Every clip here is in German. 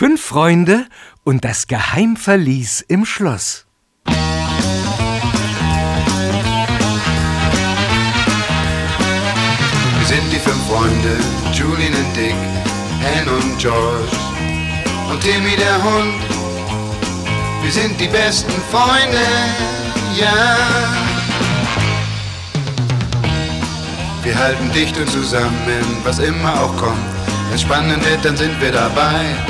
Fünf Freunde und das Geheimverlies im Schloss. Wir sind die fünf Freunde, Julian und Dick, Anne und George und Timmy der Hund. Wir sind die besten Freunde, ja. Wir halten dicht und zusammen, was immer auch kommt. Wenn spannend wird, dann sind wir dabei.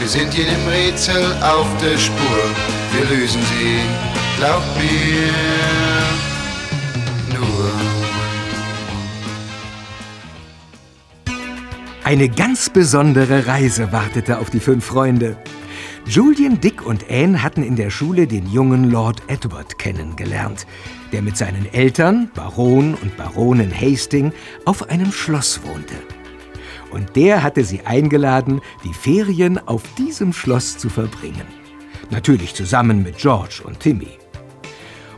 Wir sind jedem Rätsel auf der Spur, wir lösen sie, glaub mir, nur. Eine ganz besondere Reise wartete auf die fünf Freunde. Julian, Dick und Anne hatten in der Schule den jungen Lord Edward kennengelernt, der mit seinen Eltern, Baron und Baronin Hastings, auf einem Schloss wohnte. Und der hatte sie eingeladen, die Ferien auf diesem Schloss zu verbringen. Natürlich zusammen mit George und Timmy.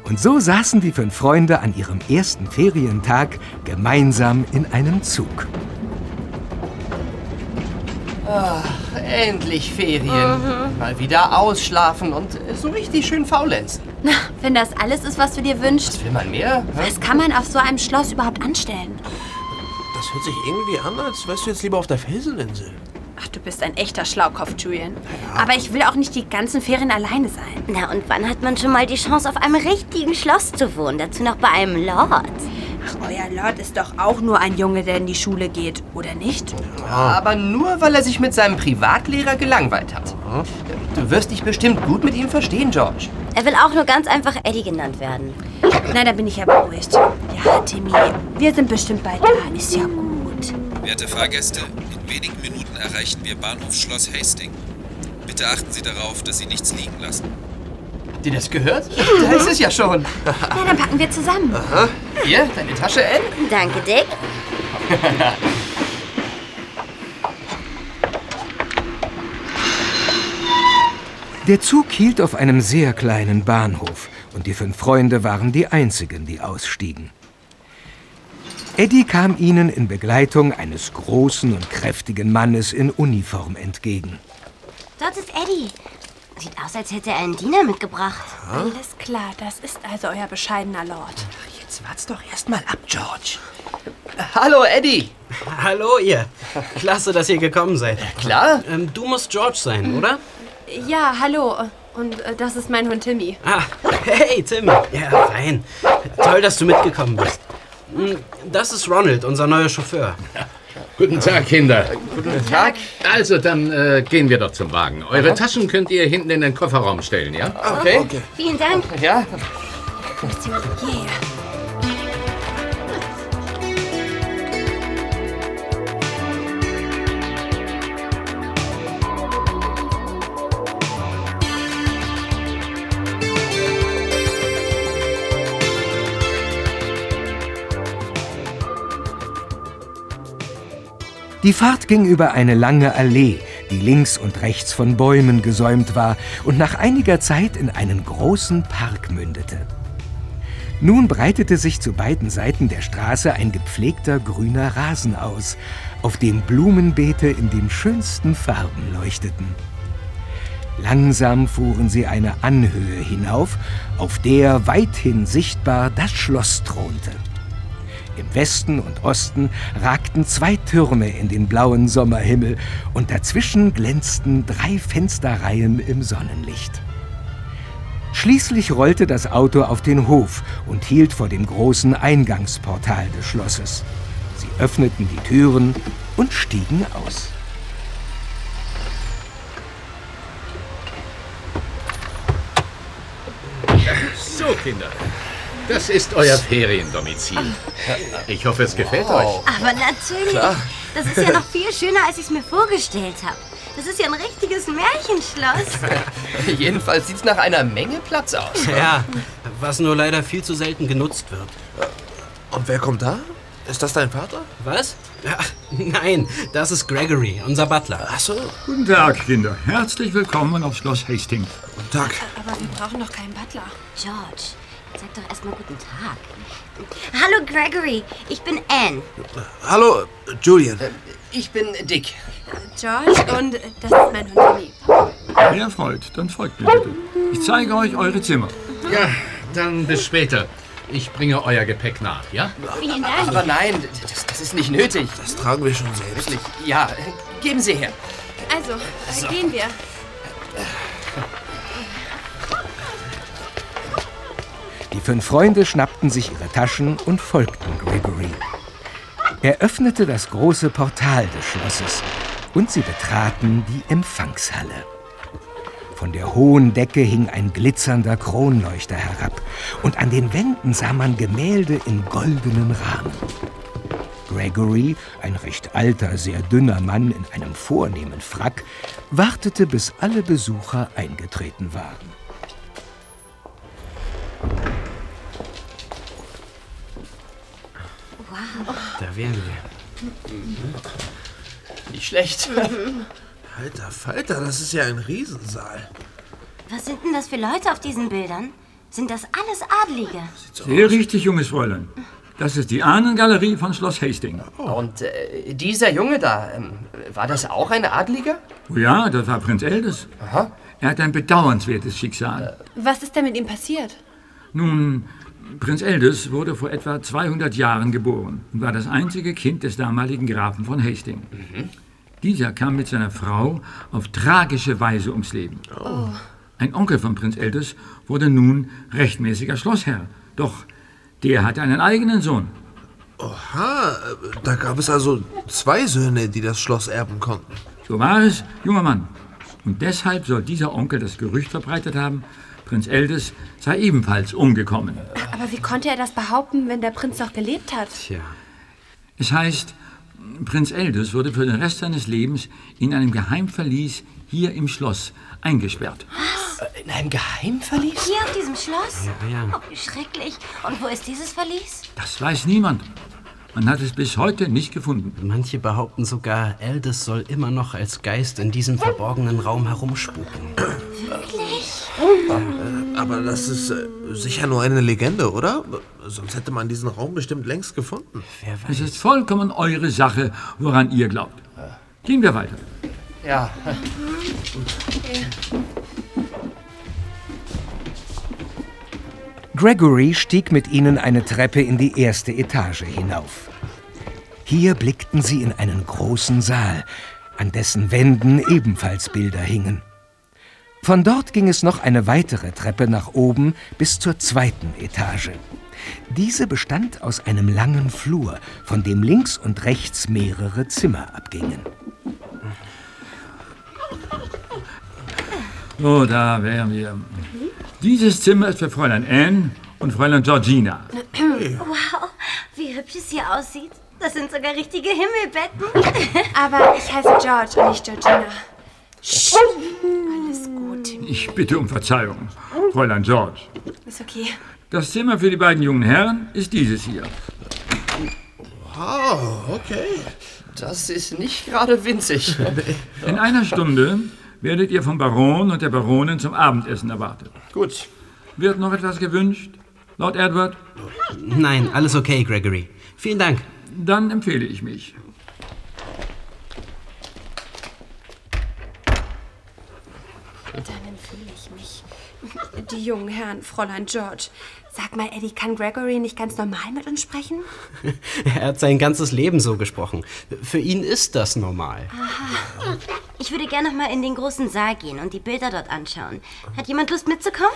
Und so saßen die fünf Freunde an ihrem ersten Ferientag gemeinsam in einem Zug. Ach, endlich Ferien. Mal wieder ausschlafen und so richtig schön faulenzen. Na, wenn das alles ist, was du dir wünschst, Was will man mehr? Hä? was kann man auf so einem Schloss überhaupt anstellen? Das hört sich irgendwie an, als wärst du jetzt lieber auf der Felseninsel. Ach, du bist ein echter Schlaukopf, Julian. Aber ich will auch nicht die ganzen Ferien alleine sein. Na, und wann hat man schon mal die Chance, auf einem richtigen Schloss zu wohnen? Dazu noch bei einem Lord. Ach, euer Lord ist doch auch nur ein Junge, der in die Schule geht, oder nicht? Aber nur, weil er sich mit seinem Privatlehrer gelangweilt hat. Du wirst dich bestimmt gut mit ihm verstehen, George. Er will auch nur ganz einfach Eddie genannt werden. Na, da bin ich ja beruhigt. Ja, Timmy, wir sind bestimmt bald da. Ist ja gut. Werte Fahrgäste, in wenigen Minuten erreichen wir Bahnhof Schloss Hastings. Bitte achten Sie darauf, dass Sie nichts liegen lassen. Habt ihr das gehört? Da ist es ja schon. Na, dann packen wir zusammen. Hier, deine Tasche, Anne. Danke, Dick. Der Zug hielt auf einem sehr kleinen Bahnhof und die fünf Freunde waren die einzigen, die ausstiegen. Eddie kam ihnen in Begleitung eines großen und kräftigen Mannes in Uniform entgegen. Dort ist Eddie. Sieht aus, als hätte er einen Diener mitgebracht. Alles klar, das ist also euer bescheidener Lord. Jetzt wart's doch erst mal ab, George. Hallo, Eddie. Hallo, ihr. Klasse, dass ihr gekommen seid. Klar? Ähm, du musst George sein, oder? Ja, hallo. Und äh, das ist mein Hund Timmy. Ah, hey, Tim. Ja, fein. Toll, dass du mitgekommen bist. Hm, Das ist Ronald, unser neuer Chauffeur. Guten Tag, Kinder. Guten Tag. Also, dann äh, gehen wir doch zum Wagen. Eure Taschen könnt ihr hinten in den Kofferraum stellen, ja? Okay. Vielen Dank. Ja, Yeah. Die Fahrt ging über eine lange Allee, die links und rechts von Bäumen gesäumt war und nach einiger Zeit in einen großen Park mündete. Nun breitete sich zu beiden Seiten der Straße ein gepflegter grüner Rasen aus, auf dem Blumenbeete in den schönsten Farben leuchteten. Langsam fuhren sie eine Anhöhe hinauf, auf der weithin sichtbar das Schloss thronte. Im Westen und Osten ragten zwei Türme in den blauen Sommerhimmel und dazwischen glänzten drei Fensterreihen im Sonnenlicht. Schließlich rollte das Auto auf den Hof und hielt vor dem großen Eingangsportal des Schlosses. Sie öffneten die Türen und stiegen aus. So, Kinder. Das ist euer Feriendomizil. Ich hoffe, es gefällt euch. Aber natürlich. Das ist ja noch viel schöner, als ich es mir vorgestellt habe. Das ist ja ein richtiges Märchenschloss. Jedenfalls sieht's nach einer Menge Platz aus. Ja, was nur leider viel zu selten genutzt wird. Und wer kommt da? Ist das dein Vater? Was? Ja, nein, das ist Gregory, unser Butler. Ach so. Guten Tag, Kinder. Herzlich willkommen auf Schloss Hastings. Guten Tag. Aber wir brauchen doch keinen Butler. George, sag doch erstmal guten Tag. Hallo Gregory, ich bin Anne. Hallo, Julian. Ich bin Dick. George und das ist mein Hund Timmy. Wer freut, dann folgt mir bitte. Ich zeige euch eure Zimmer. Ja, dann bis später. Ich bringe euer Gepäck nach, ja? Vielen Dank. Aber nein, das, das ist nicht nötig. Das tragen wir schon selbst. Wirklich. Ja, geben Sie her. Also, äh, gehen wir. Fünf Freunde schnappten sich ihre Taschen und folgten Gregory. Er öffnete das große Portal des Schlosses und sie betraten die Empfangshalle. Von der hohen Decke hing ein glitzernder Kronleuchter herab und an den Wänden sah man Gemälde in goldenen Rahmen. Gregory, ein recht alter, sehr dünner Mann in einem vornehmen Frack, wartete, bis alle Besucher eingetreten waren. Da wären wir. Nicht schlecht. Alter Falter, das ist ja ein Riesensaal. Was sind denn das für Leute auf diesen Bildern? Sind das alles Adlige? Sehr richtig, junges Fräulein. Das ist die Ahnengalerie von Schloss Hastings. Und äh, dieser Junge da, ähm, war das auch ein Adliger? Oh ja, das war Prinz Elders. Aha. Er hat ein bedauernswertes Schicksal. Was ist denn mit ihm passiert? Nun, Prinz Elders wurde vor etwa 200 Jahren geboren und war das einzige Kind des damaligen Grafen von Hastings. Dieser kam mit seiner Frau auf tragische Weise ums Leben. Ein Onkel von Prinz Elders wurde nun rechtmäßiger Schlossherr. Doch der hatte einen eigenen Sohn. Oha, da gab es also zwei Söhne, die das Schloss erben konnten. So war es, junger Mann. Und deshalb soll dieser Onkel das Gerücht verbreitet haben, Prinz Elders sei ebenfalls umgekommen. Aber wie konnte er das behaupten, wenn der Prinz noch gelebt hat? Tja, Es heißt, Prinz Elders wurde für den Rest seines Lebens in einem Geheimverlies hier im Schloss eingesperrt. In einem Geheimverlies? Hier auf diesem Schloss? ja. Oh, wie schrecklich. Und wo ist dieses Verlies? Das weiß niemand. Man hat es bis heute nicht gefunden. manche behaupten sogar, Eldest soll immer noch als Geist in diesem verborgenen Raum herumspuken. Aber das ist äh, sicher nur eine Legende, oder? Sonst hätte man diesen Raum bestimmt längst gefunden. Wer Es weiß. ist vollkommen eure Sache, woran ihr glaubt. Gehen wir weiter. Ja. Gregory stieg mit ihnen eine Treppe in die erste Etage hinauf. Hier blickten sie in einen großen Saal, an dessen Wänden ebenfalls Bilder hingen. Von dort ging es noch eine weitere Treppe nach oben bis zur zweiten Etage. Diese bestand aus einem langen Flur, von dem links und rechts mehrere Zimmer abgingen. So, da wären wir. Dieses Zimmer ist für Fräulein Anne und Fräulein Georgina. Wow, wie hübsch es hier aussieht. Das sind sogar richtige Himmelbetten. Aber ich heiße George und nicht Georgina. Alles gut. Ich bitte um Verzeihung, Fräulein George. Ist okay. Das Zimmer für die beiden jungen Herren ist dieses hier. Oh, okay. Das ist nicht gerade winzig. In einer Stunde werdet ihr vom Baron und der Baronin zum Abendessen erwartet. Gut. Wird noch etwas gewünscht? Lord Edward? Nein, alles okay, Gregory. Vielen Dank. Dann empfehle ich mich. Dann empfehle ich mich. Die jungen Herren, Fräulein George. Sag mal, Eddie, kann Gregory nicht ganz normal mit uns sprechen? Er hat sein ganzes Leben so gesprochen. Für ihn ist das normal. Ich würde gerne noch mal in den großen Saal gehen und die Bilder dort anschauen. Hat jemand Lust mitzukommen?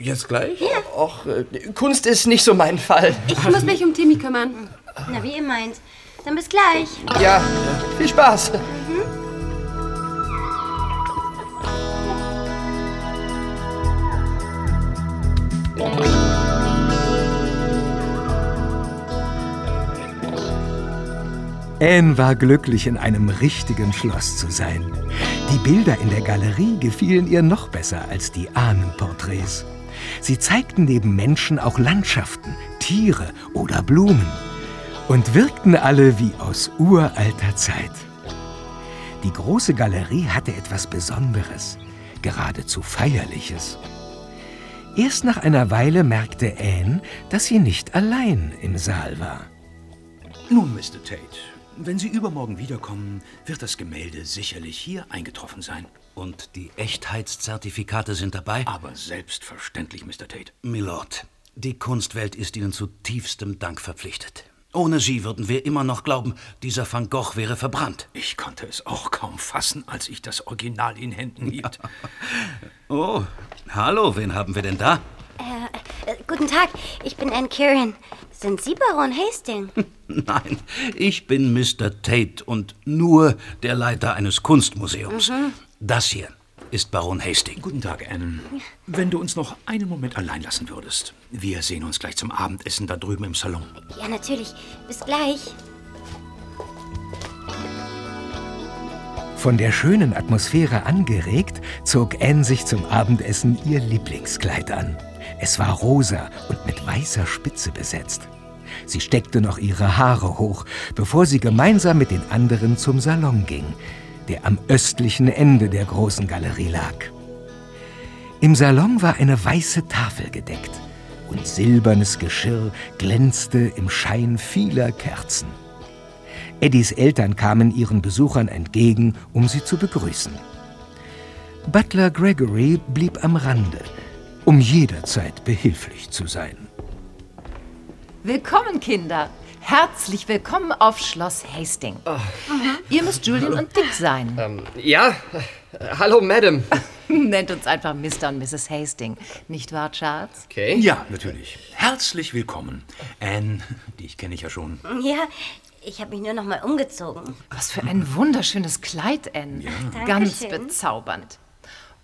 Jetzt gleich? Och, äh, Kunst ist nicht so mein Fall. Ich muss mich um Timmy kümmern. Na, wie ihr meint. Dann bis gleich. Ja, viel Spaß. Anne war glücklich, in einem richtigen Schloss zu sein. Die Bilder in der Galerie gefielen ihr noch besser als die Ahnenporträts. Sie zeigten neben Menschen auch Landschaften, Tiere oder Blumen und wirkten alle wie aus uralter Zeit. Die große Galerie hatte etwas Besonderes, geradezu Feierliches. Erst nach einer Weile merkte Anne, dass sie nicht allein im Saal war. Nun, Mr. Tate, wenn Sie übermorgen wiederkommen, wird das Gemälde sicherlich hier eingetroffen sein. Und die Echtheitszertifikate sind dabei? Aber selbstverständlich, Mr. Tate. Milord, die Kunstwelt ist Ihnen zu tiefstem Dank verpflichtet. Ohne Sie würden wir immer noch glauben, dieser Van Gogh wäre verbrannt. Ich konnte es auch kaum fassen, als ich das Original in Händen hielt. Oh, hallo, wen haben wir denn da? Äh, äh, guten Tag, ich bin Anne Kieran. Sind Sie Baron Hastings? Nein, ich bin Mr. Tate und nur der Leiter eines Kunstmuseums. Mhm. Das hier ist Baron Hastings. Guten Tag, Anne. Wenn du uns noch einen Moment allein lassen würdest. Wir sehen uns gleich zum Abendessen da drüben im Salon. Ja, natürlich. Bis gleich. Von der schönen Atmosphäre angeregt, zog Anne sich zum Abendessen ihr Lieblingskleid an. Es war rosa und mit weißer Spitze besetzt. Sie steckte noch ihre Haare hoch, bevor sie gemeinsam mit den anderen zum Salon ging, der am östlichen Ende der großen Galerie lag. Im Salon war eine weiße Tafel gedeckt und silbernes Geschirr glänzte im Schein vieler Kerzen. Eddies Eltern kamen ihren Besuchern entgegen, um sie zu begrüßen. Butler Gregory blieb am Rande, um jederzeit behilflich zu sein. Willkommen, Kinder. Herzlich willkommen auf Schloss Hastings. Ihr müsst Julian und Dick sein. Ähm, ja, hallo, Madam. Nennt uns einfach Mr. und Mrs. Hastings. Nicht wahr, Charles? Okay. Ja, natürlich. Herzlich willkommen. Anne, dich kenne ich ja schon. Ja, ich habe mich nur noch mal umgezogen. Was für ein wunderschönes Kleid, Anne. Ganz Dankeschön. bezaubernd.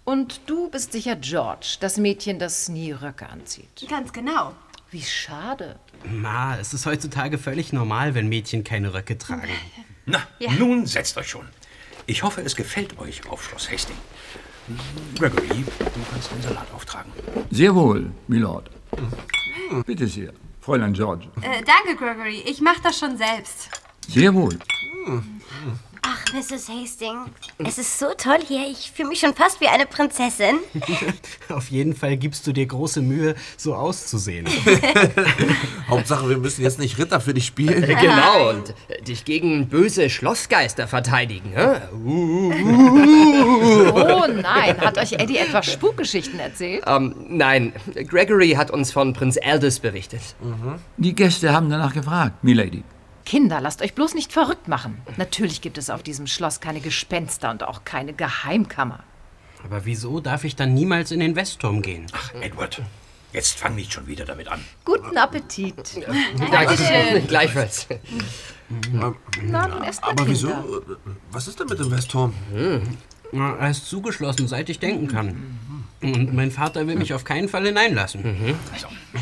Und du bist sicher George, das Mädchen, das nie Röcke anzieht. Ganz genau. Wie schade. Ma, es ist heutzutage völlig normal, wenn Mädchen keine Röcke tragen. Na, nun setzt euch schon. Ich hoffe, es gefällt euch auf Schloss Hastings. Gregory, du kannst den Salat auftragen. Sehr wohl, Milord. Bitte sehr, Fräulein George. Äh, danke, Gregory. Ich mach das schon selbst. Sehr wohl. Mrs. Hastings, es ist so toll hier. Ich fühle mich schon fast wie eine Prinzessin. Auf jeden Fall gibst du dir große Mühe, so auszusehen. Hauptsache, wir müssen jetzt nicht Ritter für dich spielen. Äh, Genau, und äh, dich gegen böse Schlossgeister verteidigen. hä? Oh nein, hat euch Eddie etwa Spukgeschichten erzählt? Ähm, nein, Gregory hat uns von Prinz Aldous berichtet. Die Gäste haben danach gefragt, Milady. Kinder, lasst euch bloß nicht verrückt machen. Natürlich gibt es auf diesem Schloss keine Gespenster und auch keine Geheimkammer. Aber wieso darf ich dann niemals in den Westturm gehen? Ach, Edward, jetzt fang nicht schon wieder damit an. Guten Appetit. Dankeschön. Gleichfalls. Na, nun esst mal, Aber wieso? Kinder. Was ist denn mit dem Westturm? Na, er ist zugeschlossen, seit ich denken kann. Und mein Vater will mich auf keinen Fall hineinlassen.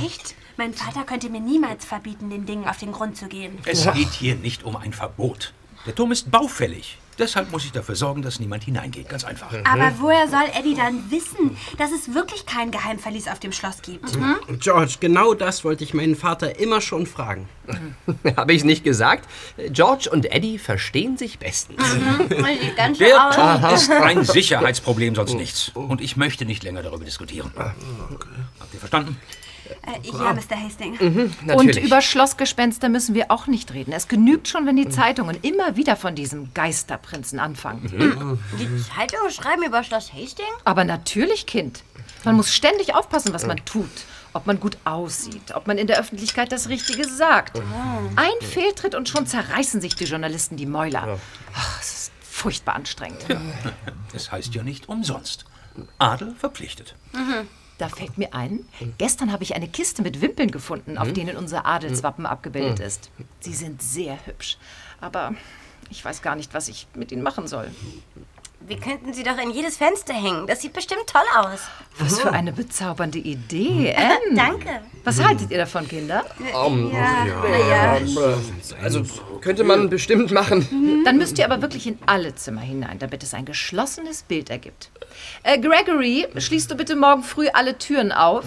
Echt? Mein Vater könnte mir niemals verbieten, den Dingen auf den Grund zu gehen. Es geht hier nicht um ein Verbot. Der Turm ist baufällig. Deshalb muss ich dafür sorgen, dass niemand hineingeht. Ganz einfach. Aber woher soll Eddie dann wissen, dass es wirklich kein Geheimverlies auf dem Schloss gibt? George, genau das wollte ich meinen Vater immer schon fragen. Habe ich nicht gesagt? George und Eddie verstehen sich bestens. Schön Der. Turm ist ein Sicherheitsproblem, sonst nichts. Und ich möchte nicht länger darüber diskutieren. Habt ihr verstanden? Äh, ja, Mr. Hastings. Und über Schlossgespenster müssen wir auch nicht reden. Es genügt schon, wenn die Zeitungen immer wieder von diesem Geisterprinzen anfangen. Die Zeitungen schreiben über Schloss Hastings? Aber natürlich, Kind. Man muss ständig aufpassen, was man tut. Ob man gut aussieht, ob man in der Öffentlichkeit das Richtige sagt. Ein Fehltritt und schon zerreißen sich die Journalisten die Mäuler. Ach, es ist furchtbar anstrengend. Das heißt ja nicht umsonst. Adel verpflichtet. Da fällt mir ein, gestern habe ich eine Kiste mit Wimpeln gefunden, auf denen unser Adelswappen abgebildet ist. Sie sind sehr hübsch, aber ich weiß gar nicht, was ich mit ihnen machen soll. Wir könnten sie doch in jedes Fenster hängen. Das sieht bestimmt toll aus. Was für eine bezaubernde Idee, Anne. Danke. Was haltet ihr davon, Kinder? Um, Ja, ja. Also, könnte man bestimmt machen. Dann müsst ihr aber wirklich in alle Zimmer hinein, damit es ein geschlossenes Bild ergibt. Äh, Gregory, schließt du bitte morgen früh alle Türen auf?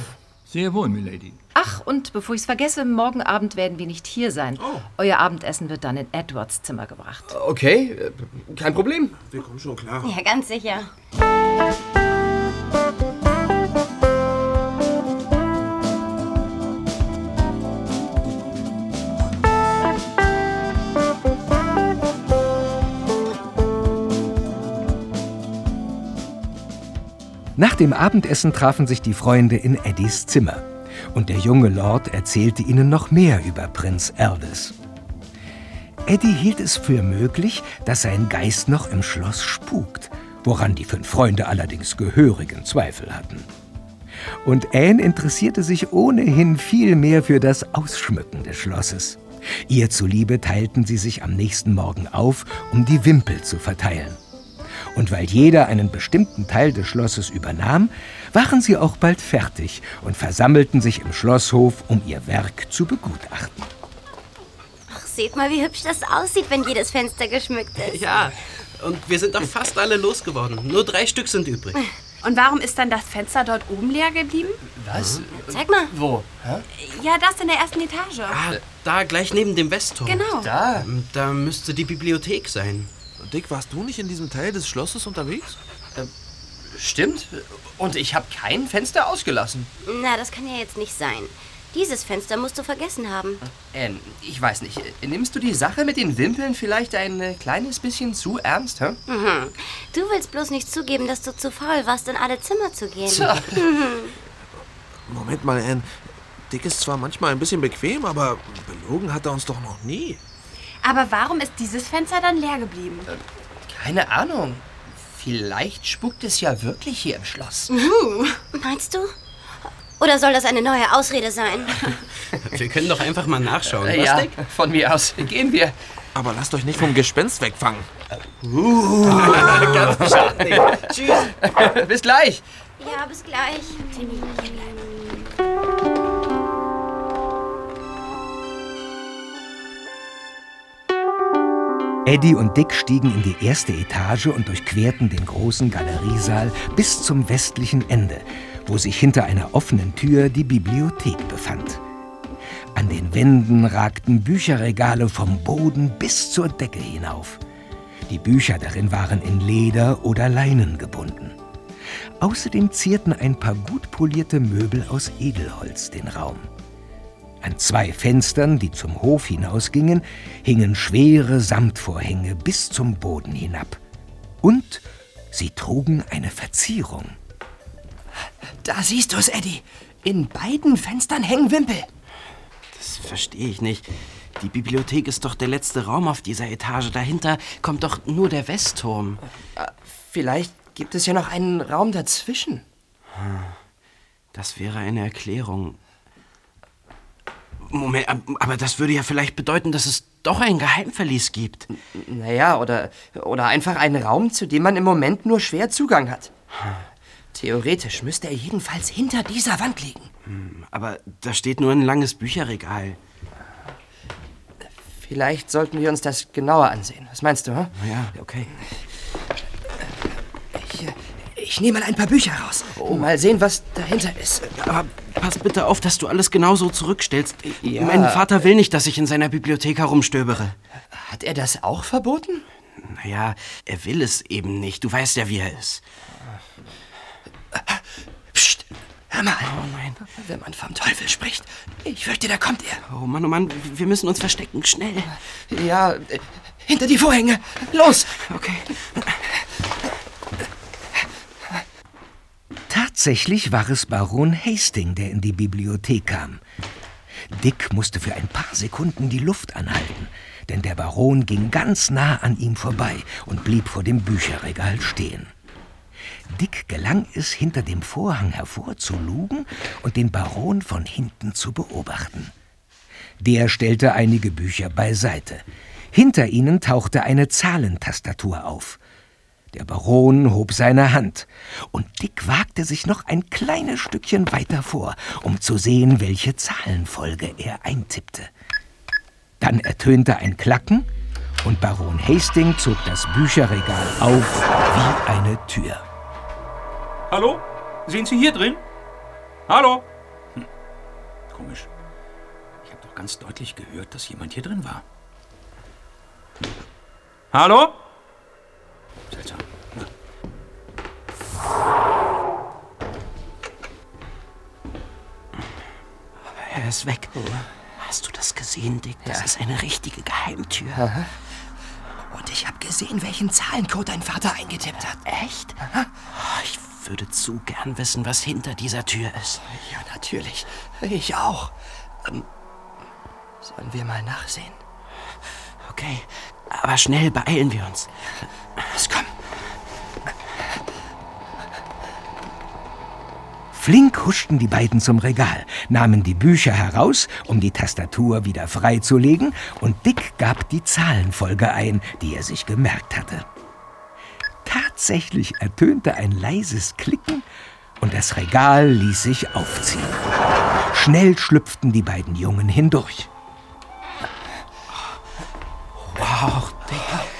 Sehr wohl, Milady. Ach, und bevor ich es vergesse, morgen Abend werden wir nicht hier sein. Euer Abendessen wird dann in Edwards Zimmer gebracht. Okay, äh, kein Problem. Wir kommen schon klar. Ja, ganz sicher. Nach dem Abendessen trafen sich die Freunde in Eddies Zimmer. Und der junge Lord erzählte ihnen noch mehr über Prinz Elvis. Eddie hielt es für möglich, dass sein Geist noch im Schloss spukt, woran die fünf Freunde allerdings gehörigen Zweifel hatten. Und Anne interessierte sich ohnehin viel mehr für das Ausschmücken des Schlosses. Ihr zuliebe teilten sie sich am nächsten Morgen auf, um die Wimpel zu verteilen. Und weil jeder einen bestimmten Teil des Schlosses übernahm, waren sie auch bald fertig und versammelten sich im Schlosshof, um ihr Werk zu begutachten. Ach, seht mal, wie hübsch das aussieht, wenn jedes Fenster geschmückt ist. Ja, und wir sind doch fast alle losgeworden. Nur drei Stück sind übrig. Und warum ist dann das Fenster dort oben leer geblieben? Was? Zeig mal. Wo? Hä? Ja, das in der ersten Etage. Ah, da gleich neben dem Westturm. Genau. Da? Da müsste die Bibliothek sein. Dick, warst du nicht in diesem Teil des Schlosses unterwegs? Stimmt. Und ich habe kein Fenster ausgelassen. Na, das kann ja jetzt nicht sein. Dieses Fenster musst du vergessen haben. Ähm, ich weiß nicht. äh, Nimmst du die Sache mit den Wimpeln vielleicht ein äh, kleines bisschen zu ernst, hä? Mhm. Du willst bloß nicht zugeben, dass du zu faul warst, in alle Zimmer zu gehen. Tja. Moment mal, Anne. Dick ist zwar manchmal ein bisschen bequem, aber belogen hat er uns doch noch nie. Aber warum ist dieses Fenster dann leer geblieben? Keine Ahnung. Vielleicht spukt es ja wirklich hier im Schloss. Uh. Meinst du? Oder soll das eine neue Ausrede sein? Wir können doch einfach mal nachschauen. Äh, was, ja, von mir aus. Gehen wir. Aber lasst euch nicht vom Gespenst wegfangen. Uh. Ganz bestimmt. Tschüss. Bis gleich. Ja, bis gleich. Timmy, Eddie und Dick stiegen in die erste Etage und durchquerten den großen Galeriesaal bis zum westlichen Ende, wo sich hinter einer offenen Tür die Bibliothek befand. An den Wänden ragten Bücherregale vom Boden bis zur Decke hinauf. Die Bücher darin waren in Leder oder Leinen gebunden. Außerdem zierten ein paar gut polierte Möbel aus Edelholz den Raum. An zwei Fenstern, die zum Hof hinausgingen, hingen schwere Samtvorhänge bis zum Boden hinab. Und sie trugen eine Verzierung. Da siehst du es, Eddie. In beiden Fenstern hängen Wimpel. Das verstehe ich nicht. Die Bibliothek ist doch der letzte Raum auf dieser Etage. Dahinter kommt doch nur der Westturm. Äh, Vielleicht gibt es ja noch einen Raum dazwischen. Das wäre eine Erklärung. Moment, ab- aber das würde ja vielleicht bedeuten, dass es doch ein Geheimverlies gibt. Naja, oder, oder einfach einen Raum, zu dem man im Moment nur schwer Zugang hat. Theoretisch müsste er jedenfalls hinter dieser Wand liegen. Hm, Aber da steht nur ein langes Bücherregal. Vielleicht sollten wir uns das genauer ansehen. Was meinst du? Hm? Ja, okay. Ich, äh, ich nehme mal ein paar Bücher raus. Mal sehen, was dahinter ist. Aber pass bitte auf, dass du alles genauso zurückstellst. Ja. Mein Vater will nicht, dass ich in seiner Bibliothek herumstöbere. Hat er das auch verboten? Naja, er will es eben nicht. Du weißt ja, wie er ist. Psst, hör mal. Oh nein. Wenn man vom Teufel spricht, ich fürchte, da kommt er. Oh Mann, oh Mann, wir müssen uns verstecken. Schnell. Ja, hinter die Vorhänge. Los! Okay. Tatsächlich war es Baron Hastings, der in die Bibliothek kam. Dick musste für ein paar Sekunden die Luft anhalten, denn der Baron ging ganz nah an ihm vorbei und blieb vor dem Bücherregal stehen. Dick gelang es, hinter dem Vorhang hervorzulugen und den Baron von hinten zu beobachten. Der stellte einige Bücher beiseite. Hinter ihnen tauchte eine Zahlentastatur auf. Der Baron hob seine Hand, und Dick wagte sich noch ein kleines Stückchen weiter vor, um zu sehen, welche Zahlenfolge er eintippte. Dann ertönte ein Klacken, und Baron Hastings zog das Bücherregal auf wie eine Tür. Hallo? Sind Sie hier drin? Hallo? Hm. Komisch. Ich habe doch ganz deutlich gehört, dass jemand hier drin war. Hallo? Seltsam. Er ist weg. Hast du das gesehen, Dick? Das Ja. ist eine richtige Geheimtür. Aha. Und ich habe gesehen, welchen Zahlencode dein Vater eingetippt hat. Echt? Oh, Ich würde zu gern wissen, was hinter dieser Tür ist. Ja, natürlich. Ich auch. Ähm, sollen wir mal nachsehen? Okay, aber schnell beeilen wir uns. Los, komm. Flink huschten die beiden zum Regal, nahmen die Bücher heraus, um die Tastatur wieder freizulegen, und Dick gab die Zahlenfolge ein, die er sich gemerkt hatte. Tatsächlich ertönte ein leises Klicken und das Regal ließ sich aufziehen. Schnell schlüpften die beiden Jungen hindurch. Wow, Dick.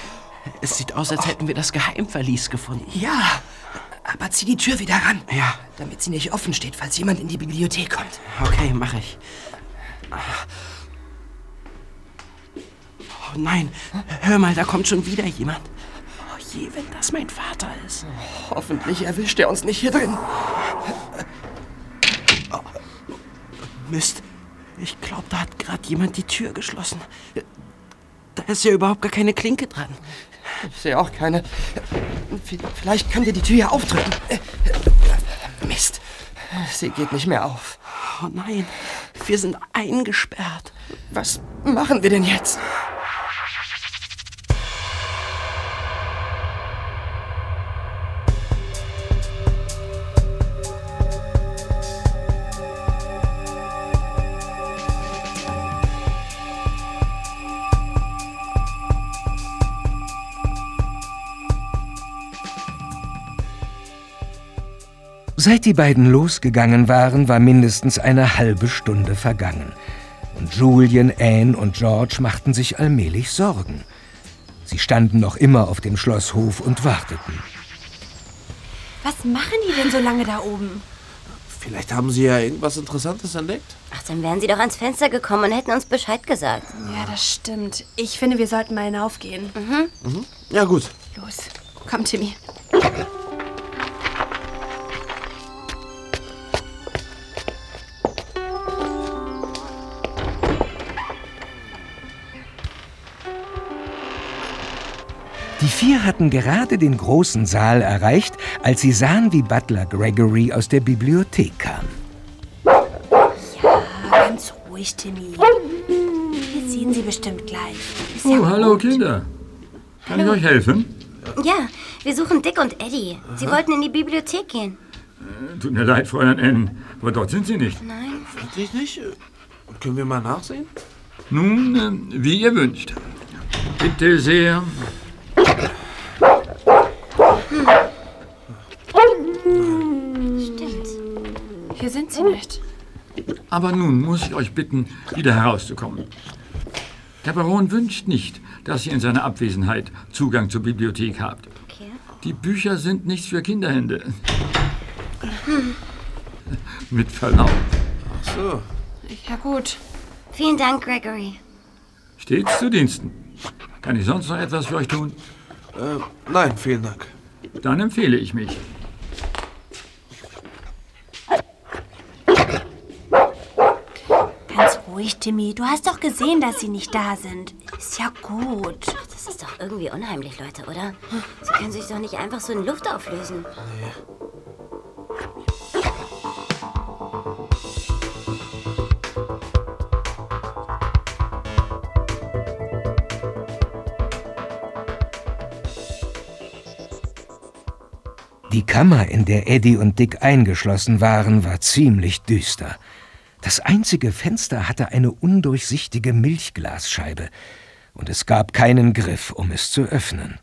Es sieht aus, als hätten wir das Geheimverlies gefunden. Ja, aber zieh die Tür wieder ran. Ja. Damit sie nicht offen steht, falls jemand in die Bibliothek kommt. Okay, mach ich. Oh nein, hör mal, da kommt schon wieder jemand. Oh je, wenn das mein Vater ist. Hoffentlich erwischt er uns nicht hier drin. Mist, ich glaube, da hat gerade jemand die Tür geschlossen. Da ist ja überhaupt gar keine Klinke dran. Ich sehe auch keine. Vielleicht könnt ihr die Tür hier aufdrücken. Mist. Sie geht nicht mehr auf. Oh nein, wir sind eingesperrt. Was machen wir denn jetzt? Seit die beiden losgegangen waren, war mindestens eine halbe Stunde vergangen. Und Julian, Anne und George machten sich allmählich Sorgen. Sie standen noch immer auf dem Schlosshof und warteten. Was machen die denn so lange da oben? Vielleicht haben Sie ja irgendwas Interessantes entdeckt. Ach, dann wären sie doch ans Fenster gekommen und hätten uns Bescheid gesagt. Ja, das stimmt. Ich finde, wir sollten mal hinaufgehen. Mhm. Mhm. Ja, gut. Los, komm, Timmy. Die vier hatten gerade den großen Saal erreicht, als sie sahen, wie Butler Gregory aus der Bibliothek kam. Ganz ruhig, Timmy. Wir sehen sie bestimmt gleich. Ist ja Oh, hallo gut. Kinder. Kann ich Hallo. euch helfen? Ja, wir suchen Dick und Eddie. Sie wollten in die Bibliothek gehen. Äh, Tut mir leid, Fräulein N. Aber dort sind sie nicht. Nein. Wirklich nicht? Können wir mal nachsehen? Nun, äh, wie ihr wünscht. Bitte sehr. Stimmt. Hier sind sie nicht. Aber nun muss ich euch bitten, wieder herauszukommen. Der Baron wünscht nicht, dass ihr in seiner Abwesenheit Zugang zur Bibliothek habt. Die Bücher sind nichts für Kinderhände. Mit Verlaub. Ach so. Ja, gut. Vielen Dank, Gregory. Stets zu Diensten. Kann ich sonst noch etwas für euch tun? Äh, nein, vielen Dank. Dann empfehle ich mich. Ganz ruhig, Timmy. Du hast doch gesehen, dass sie nicht da sind. Ist ja gut. Das ist doch irgendwie unheimlich, Leute, oder? Sie können sich doch nicht einfach so in Luft auflösen. Die Kammer, in der Eddie und Dick eingeschlossen waren, war ziemlich düster. Das einzige Fenster hatte eine undurchsichtige Milchglasscheibe, und es gab keinen Griff, um es zu öffnen.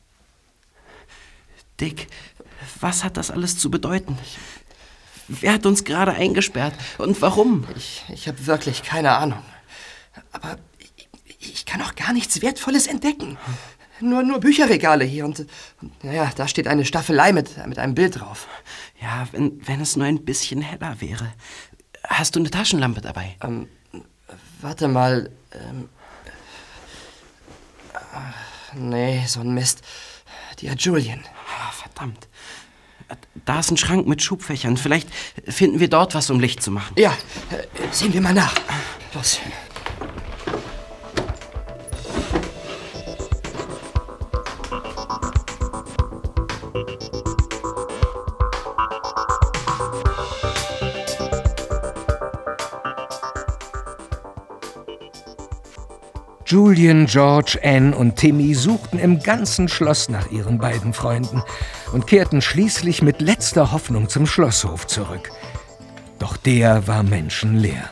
Dick, was hat das alles zu bedeuten? Wer hat uns gerade eingesperrt und warum? Ich, ich habe wirklich keine Ahnung. Aber ich, ich kann auch gar nichts Wertvolles entdecken. Nur, nur Bücherregale hier und, und naja, da steht eine Staffelei mit, mit einem Bild drauf. Ja, wenn, wenn es nur ein bisschen heller wäre. Hast du eine Taschenlampe dabei? Ähm, warte mal. Ähm, äh, nee, so ein Mist. Die hat Julian. Ah, verdammt. Da ist ein Schrank mit Schubfächern. Vielleicht finden wir dort was, um Licht zu machen. Ja, äh, sehen wir mal nach. Los. Julian, George, Anne und Timmy suchten im ganzen Schloss nach ihren beiden Freunden und kehrten schließlich mit letzter Hoffnung zum Schlosshof zurück. Doch der war menschenleer.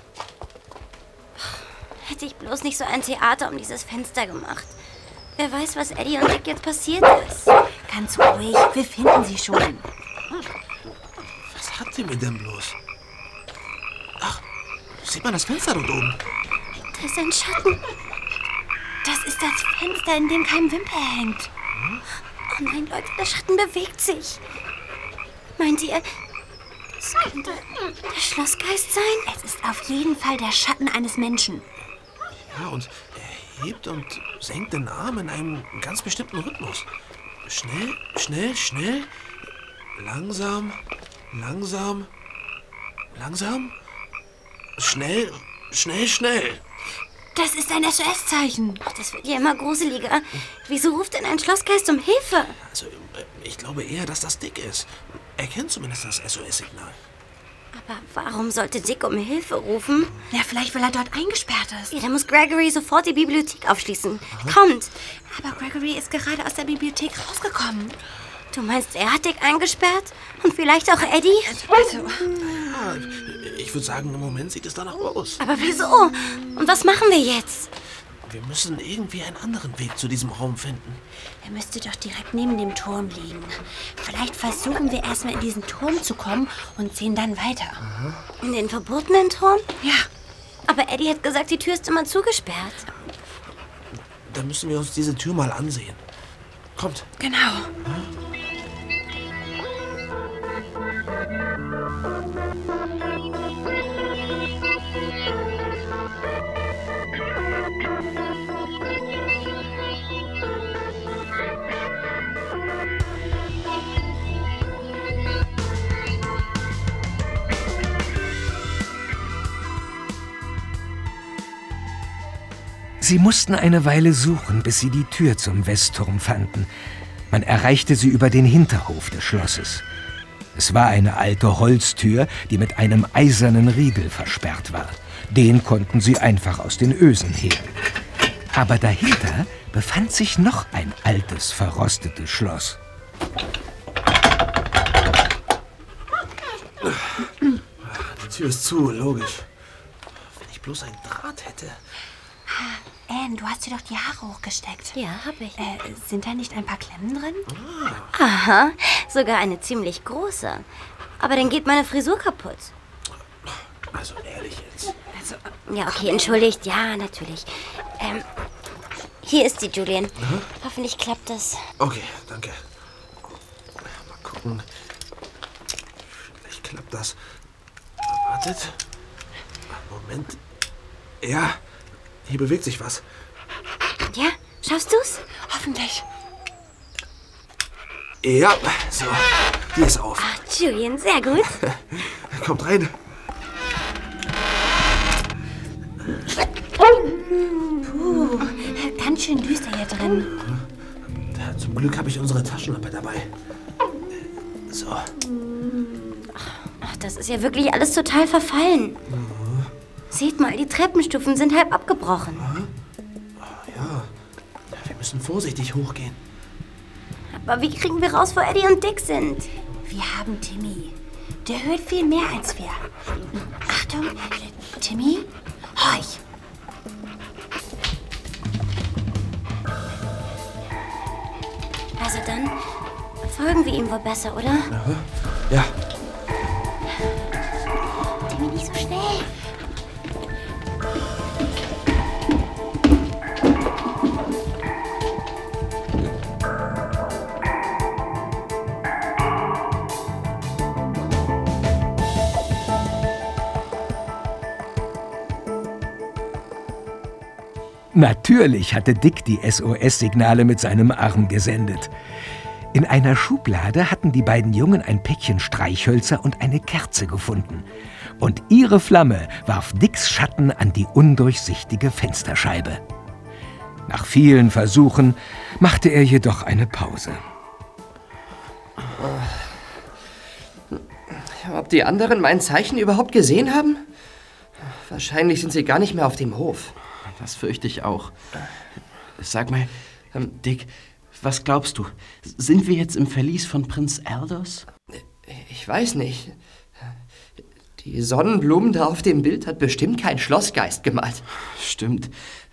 Hätte ich bloß nicht so ein Theater um dieses Fenster gemacht. Wer weiß, was Eddie und Dick jetzt passiert ist. Ganz ruhig, wir finden sie schon. Was hat sie mir denn bloß? Ach, sieht man das Fenster dort oben? Da ist ein Schatten. Das ist das Fenster, in dem kein Wimpel hängt. Oh nein, Leute, der Schatten bewegt sich. Meint ihr, das könnte der Schlossgeist sein? Es ist auf jeden Fall der Schatten eines Menschen. Ja, und er hebt und senkt den Arm in einem ganz bestimmten Rhythmus. Schnell, schnell, schnell. Langsam, langsam, langsam. Schnell, schnell, schnell. Das ist ein SOS-Zeichen. Das wird ja immer gruseliger. Wieso ruft denn ein Schlossgeist um Hilfe? Also, äh, ich glaube eher, dass das Dick ist. Er kennt zumindest das SOS-Signal. Aber warum sollte Dick um Hilfe rufen? Ja, vielleicht, weil er dort eingesperrt ist. Ja, dann muss Gregory sofort die Bibliothek aufschließen. Kommt! Aber Gregory ist gerade aus der Bibliothek rausgekommen. Du meinst, er hat Dick eingesperrt? Und vielleicht auch Eddie? Also, Ja, ich würde sagen, im Moment sieht es danach aus. Aber wieso? Und was machen wir jetzt? Wir müssen irgendwie einen anderen Weg zu diesem Raum finden. er müsste doch direkt neben dem Turm liegen. Vielleicht versuchen wir erstmal in diesen Turm zu kommen und sehen dann weiter. In den verbotenen Turm? Ja. Aber Eddie hat gesagt, die Tür ist immer zugesperrt. Dann müssen wir uns diese Tür mal ansehen. Kommt. Genau. Sie mussten eine Weile suchen, bis sie die Tür zum Westturm fanden. Man erreichte sie über den Hinterhof des Schlosses. Es war eine alte Holztür, die mit einem eisernen Riegel versperrt war. Den konnten sie einfach aus den Ösen heben. Aber dahinter befand sich noch ein altes, verrostetes Schloss. Die Tür ist zu, logisch. Wenn ich bloß ein Draht hätte. Anne, du hast dir doch die Haare hochgesteckt. Ja, hab ich. Äh, sind da nicht ein paar Klemmen drin? Aha, sogar eine ziemlich große. Aber dann geht meine Frisur kaputt. Also ehrlich jetzt. Also, Ja, okay, entschuldigt. Ja, natürlich. Ähm, hier ist sie, Julian. Hoffentlich klappt das. Okay, danke. Mal gucken. Vielleicht klappt das. Wartet. Moment. Ja, hier bewegt sich was. Ja, schaffst du's? Hoffentlich. Ja, so. Die ist auf. Ach, Julian, sehr gut. Kommt rein. Puh, ganz schön düster hier drin. Ja, Zum Glück habe ich unsere Taschenlampe dabei. So. Ach, das ist ja wirklich alles total verfallen. Seht mal, die Treppenstufen sind halb abgebrochen. Ja, wir müssen vorsichtig hochgehen. Aber wie kriegen wir raus, wo Eddie und Dick sind? Wir haben Timmy. Der hört viel mehr als wir. Achtung, Timmy, horch. Also dann, folgen wir ihm wohl besser, oder? Ja. Timmy, Natürlich hatte Dick die SOS-Signale mit seinem Arm gesendet. In einer Schublade hatten die beiden Jungen ein Päckchen Streichhölzer und eine Kerze gefunden. Und ihre Flamme warf Dicks Schatten an die undurchsichtige Fensterscheibe. Nach vielen Versuchen machte er jedoch eine Pause. Ob die anderen mein Zeichen überhaupt gesehen haben? Wahrscheinlich sind sie gar nicht mehr auf dem Hof. Das fürchte ich auch. Sag mal, ähm, Dick, was glaubst du? Sind wir jetzt im Verlies von Prinz Aldous? Ich weiß nicht. Die Sonnenblumen da auf dem Bild hat bestimmt kein Schlossgeist gemalt. Stimmt.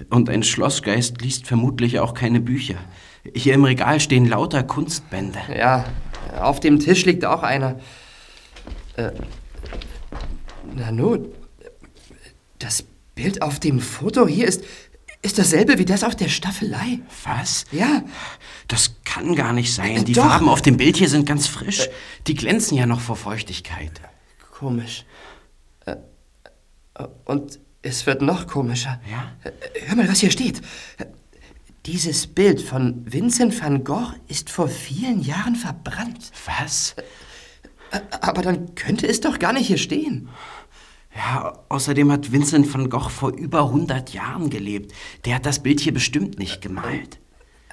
Und ein Schlossgeist liest vermutlich auch keine Bücher. Hier im Regal stehen lauter Kunstbände. Ja, auf dem Tisch liegt auch einer. Äh, na nun, das Bild auf dem Foto hier ist, ist dasselbe wie das auf der Staffelei. Was? Ja. Das kann gar nicht sein. Die Doch. Farben auf dem Bild hier sind ganz frisch. Die glänzen ja noch vor Feuchtigkeit. Komisch. Äh, äh, Und es wird noch komischer. Ja? Äh, Hör mal, was hier steht. Äh, Dieses Bild von Vincent van Gogh ist vor vielen Jahren verbrannt. Was? Äh, Aber dann könnte es doch gar nicht hier stehen. Ja, außerdem hat Vincent van Gogh vor über 100 Jahren gelebt. Der hat das Bild hier bestimmt nicht gemalt.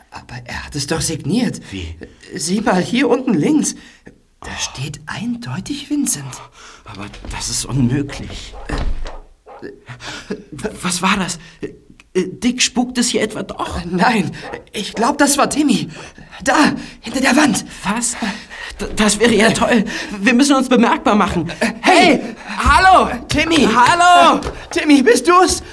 Aber er hat es doch signiert. Wie? Sieh mal hier unten links. Da steht eindeutig Vincent. Aber das ist unmöglich. Was war das? Äh, Dick, spukt es hier etwa doch? Nein, ich glaube, das war Timmy. Da, hinter der Wand. Was? D das wäre ja toll. Wir müssen uns bemerkbar machen. Hey, hallo! Timmy! Hallo! Timmy, bist du's?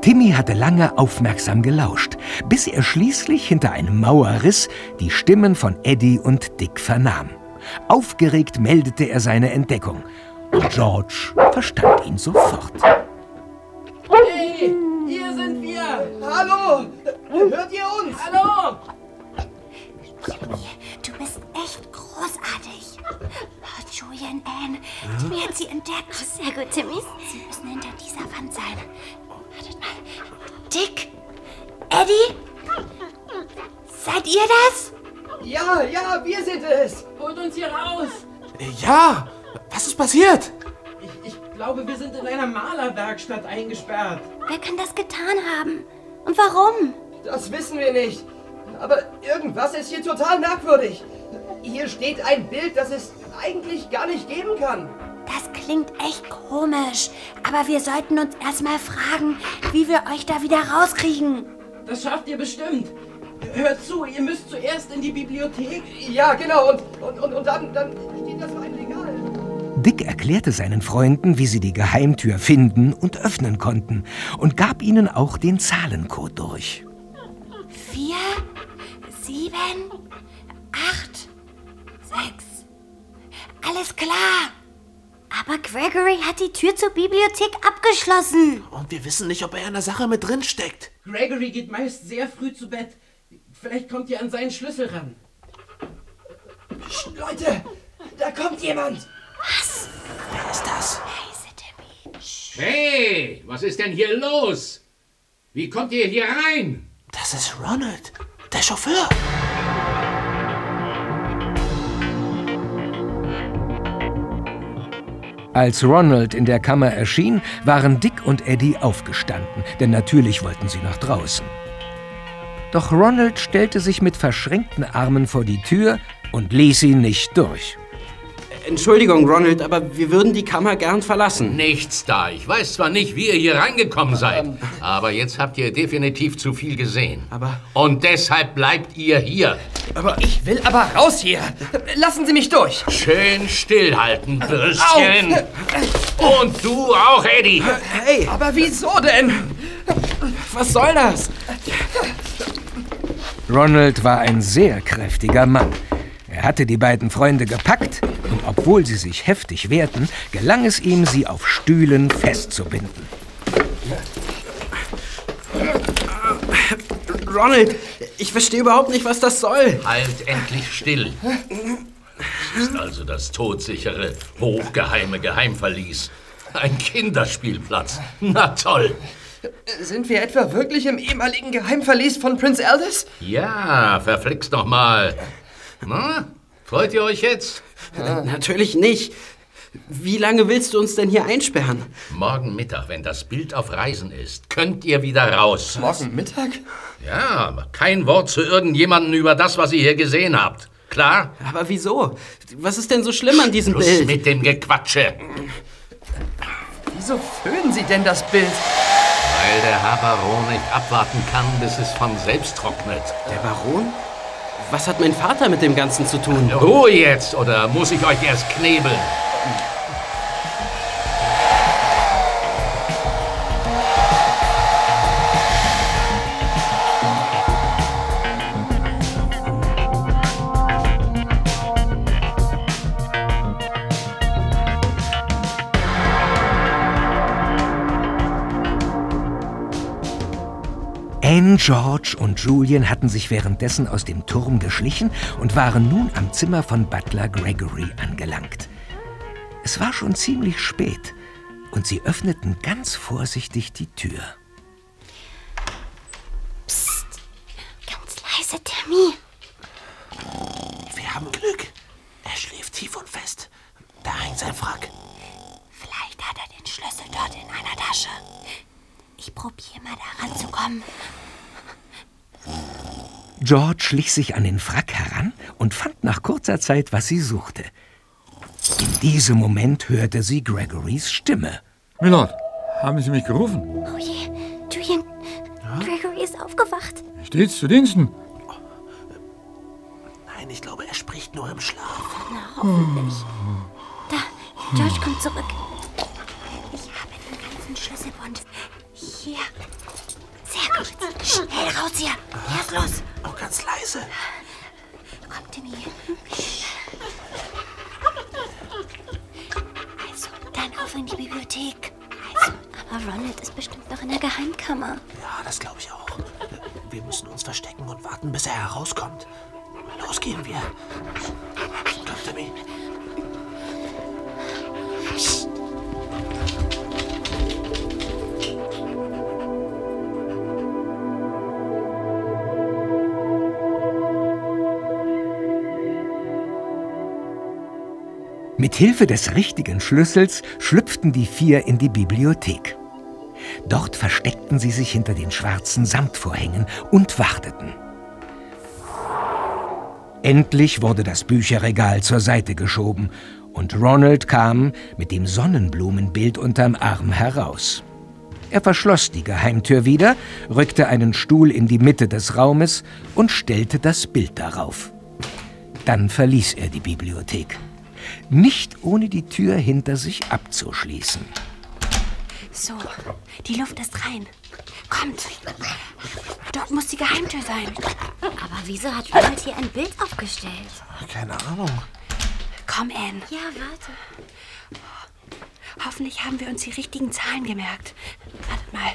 Timmy hatte lange aufmerksam gelauscht, bis er schließlich hinter einem Mauerriss die Stimmen von Eddie und Dick vernahm. Aufgeregt meldete er seine Entdeckung. Und George verstand ihn sofort. Hey, hier sind wir! Hallo! Hört ihr uns? Hallo! Du bist echt großartig. Oh, Julian, Anne, Timmy hat sie entdeckt. sehr gut, Timmy. Sie müssen hinter dieser Wand sein. Wartet mal. Dick? Eddie? Seid ihr das? Ja, ja, wir sind es. Holt uns hier raus! Ja, was ist passiert? Ich, ich glaube, wir sind in einer Malerwerkstatt eingesperrt. Wer kann das getan haben? Und warum? Das wissen wir nicht. Aber irgendwas ist hier total merkwürdig. Hier steht ein Bild, das es eigentlich gar nicht geben kann. Das klingt echt komisch. Aber wir sollten uns erstmal fragen, wie wir euch da wieder rauskriegen. Das schafft ihr bestimmt. Hört zu, ihr müsst zuerst in die Bibliothek. Ja, genau. Und, und, und, und dann, dann steht das vor einem Regal. Dick erklärte seinen Freunden, wie sie die Geheimtür finden und öffnen konnten und gab ihnen auch den Zahlencode durch. Vier, sieben, acht, sechs. Alles klar. Aber Gregory hat die Tür zur Bibliothek abgeschlossen. Und wir wissen nicht, ob er in der Sache mit drin steckt. Gregory geht meist sehr früh zu Bett. Vielleicht kommt ihr an seinen Schlüssel ran. Psst, Leute, da kommt jemand. Was? Wer ist das? Hey, was ist denn hier los? Wie kommt ihr hier rein? Das ist Ronald, der Chauffeur. Als Ronald in der Kammer erschien, waren Dick und Eddie aufgestanden, denn natürlich wollten sie nach draußen. Doch Ronald stellte sich mit verschränkten Armen vor die Tür und ließ ihn nicht durch. Entschuldigung, Ronald, aber wir würden die Kammer gern verlassen. Nichts da. Ich weiß zwar nicht, wie ihr hier reingekommen seid, aber jetzt habt ihr definitiv zu viel gesehen. Aber- Und deshalb bleibt ihr hier. Aber ich will aber raus hier. Lassen Sie mich durch. Schön stillhalten, Bürstchen. Und du auch, Eddie. Hey. Aber wieso denn? Was soll das? Ronald war ein sehr kräftiger Mann. Er hatte die beiden Freunde gepackt und obwohl sie sich heftig wehrten, gelang es ihm, sie auf Stühlen festzubinden. Ronald, ich verstehe überhaupt nicht, was das soll. Halt endlich still. Das ist also das todsichere, hochgeheime Geheimverlies. Ein Kinderspielplatz. Na toll. Sind wir etwa wirklich im ehemaligen Geheimverlies von Prince Aldous? Ja, verflixt noch mal. Na, freut ihr euch jetzt? Natürlich nicht. Wie lange willst du uns denn hier einsperren? Morgen Mittag, wenn das Bild auf Reisen ist, könnt ihr wieder raus. Morgen Mittag? Ja, kein Wort zu irgendjemandem über das, was ihr hier gesehen habt. Klar? Aber wieso? Was ist denn so schlimm an diesem Schluss Bild? mit dem Gequatsche. Wieso föhnen Sie denn das Bild? Weil der Herr Baron nicht abwarten kann, bis es von selbst trocknet. Der Baron? Was hat mein Vater mit dem Ganzen zu tun? Ruhe jetzt, oder muss ich euch erst knebeln? Anne, George und Julian hatten sich währenddessen aus dem Turm geschlichen und waren nun am Zimmer von Butler Gregory angelangt. Es war schon ziemlich spät und sie öffneten ganz vorsichtig die Tür. Ganz leise, Tammy. Wir haben Glück. Er schläft tief und fest. Da hängt sein Frack. Vielleicht hat er den Schlüssel dort in einer Tasche. Ich probiere mal da ranzukommen. George schlich sich an den Frack heran und fand nach kurzer Zeit, was sie suchte. In diesem Moment hörte sie Gregorys Stimme. Milord, haben Sie mich gerufen? Oh je, Julian, Gregory ist aufgewacht. Stets zu Diensten. Nein, ich glaube, er spricht nur im Schlaf. Na, hoffentlich. Da, George kommt zurück. Raus hier. Hier ist los. Auch ganz leise. Komm, Timmy. Also, dann auf in die Bibliothek. Also, aber Ronald ist bestimmt noch in der Geheimkammer. Ja, das glaube ich auch. Wir müssen uns verstecken und warten, bis er herauskommt. Los gehen wir. Komm, Timmy. Mit Hilfe des richtigen Schlüssels schlüpften die vier in die Bibliothek. Dort versteckten sie sich hinter den schwarzen Samtvorhängen und warteten. Endlich wurde das Bücherregal zur Seite geschoben und Ronald kam mit dem Sonnenblumenbild unterm Arm heraus. Er verschloss die Geheimtür wieder, rückte einen Stuhl in die Mitte des Raumes und stellte das Bild darauf. Dann verließ er die Bibliothek. Nicht ohne die Tür hinter sich abzuschließen. So, die Luft ist rein. Kommt. Dort muss die Geheimtür sein. Aber wieso hat Ronald hier ein Bild aufgestellt? Keine Ahnung. Komm, Anne. Ja, warte. Hoffentlich haben wir uns die richtigen Zahlen gemerkt. Wartet mal.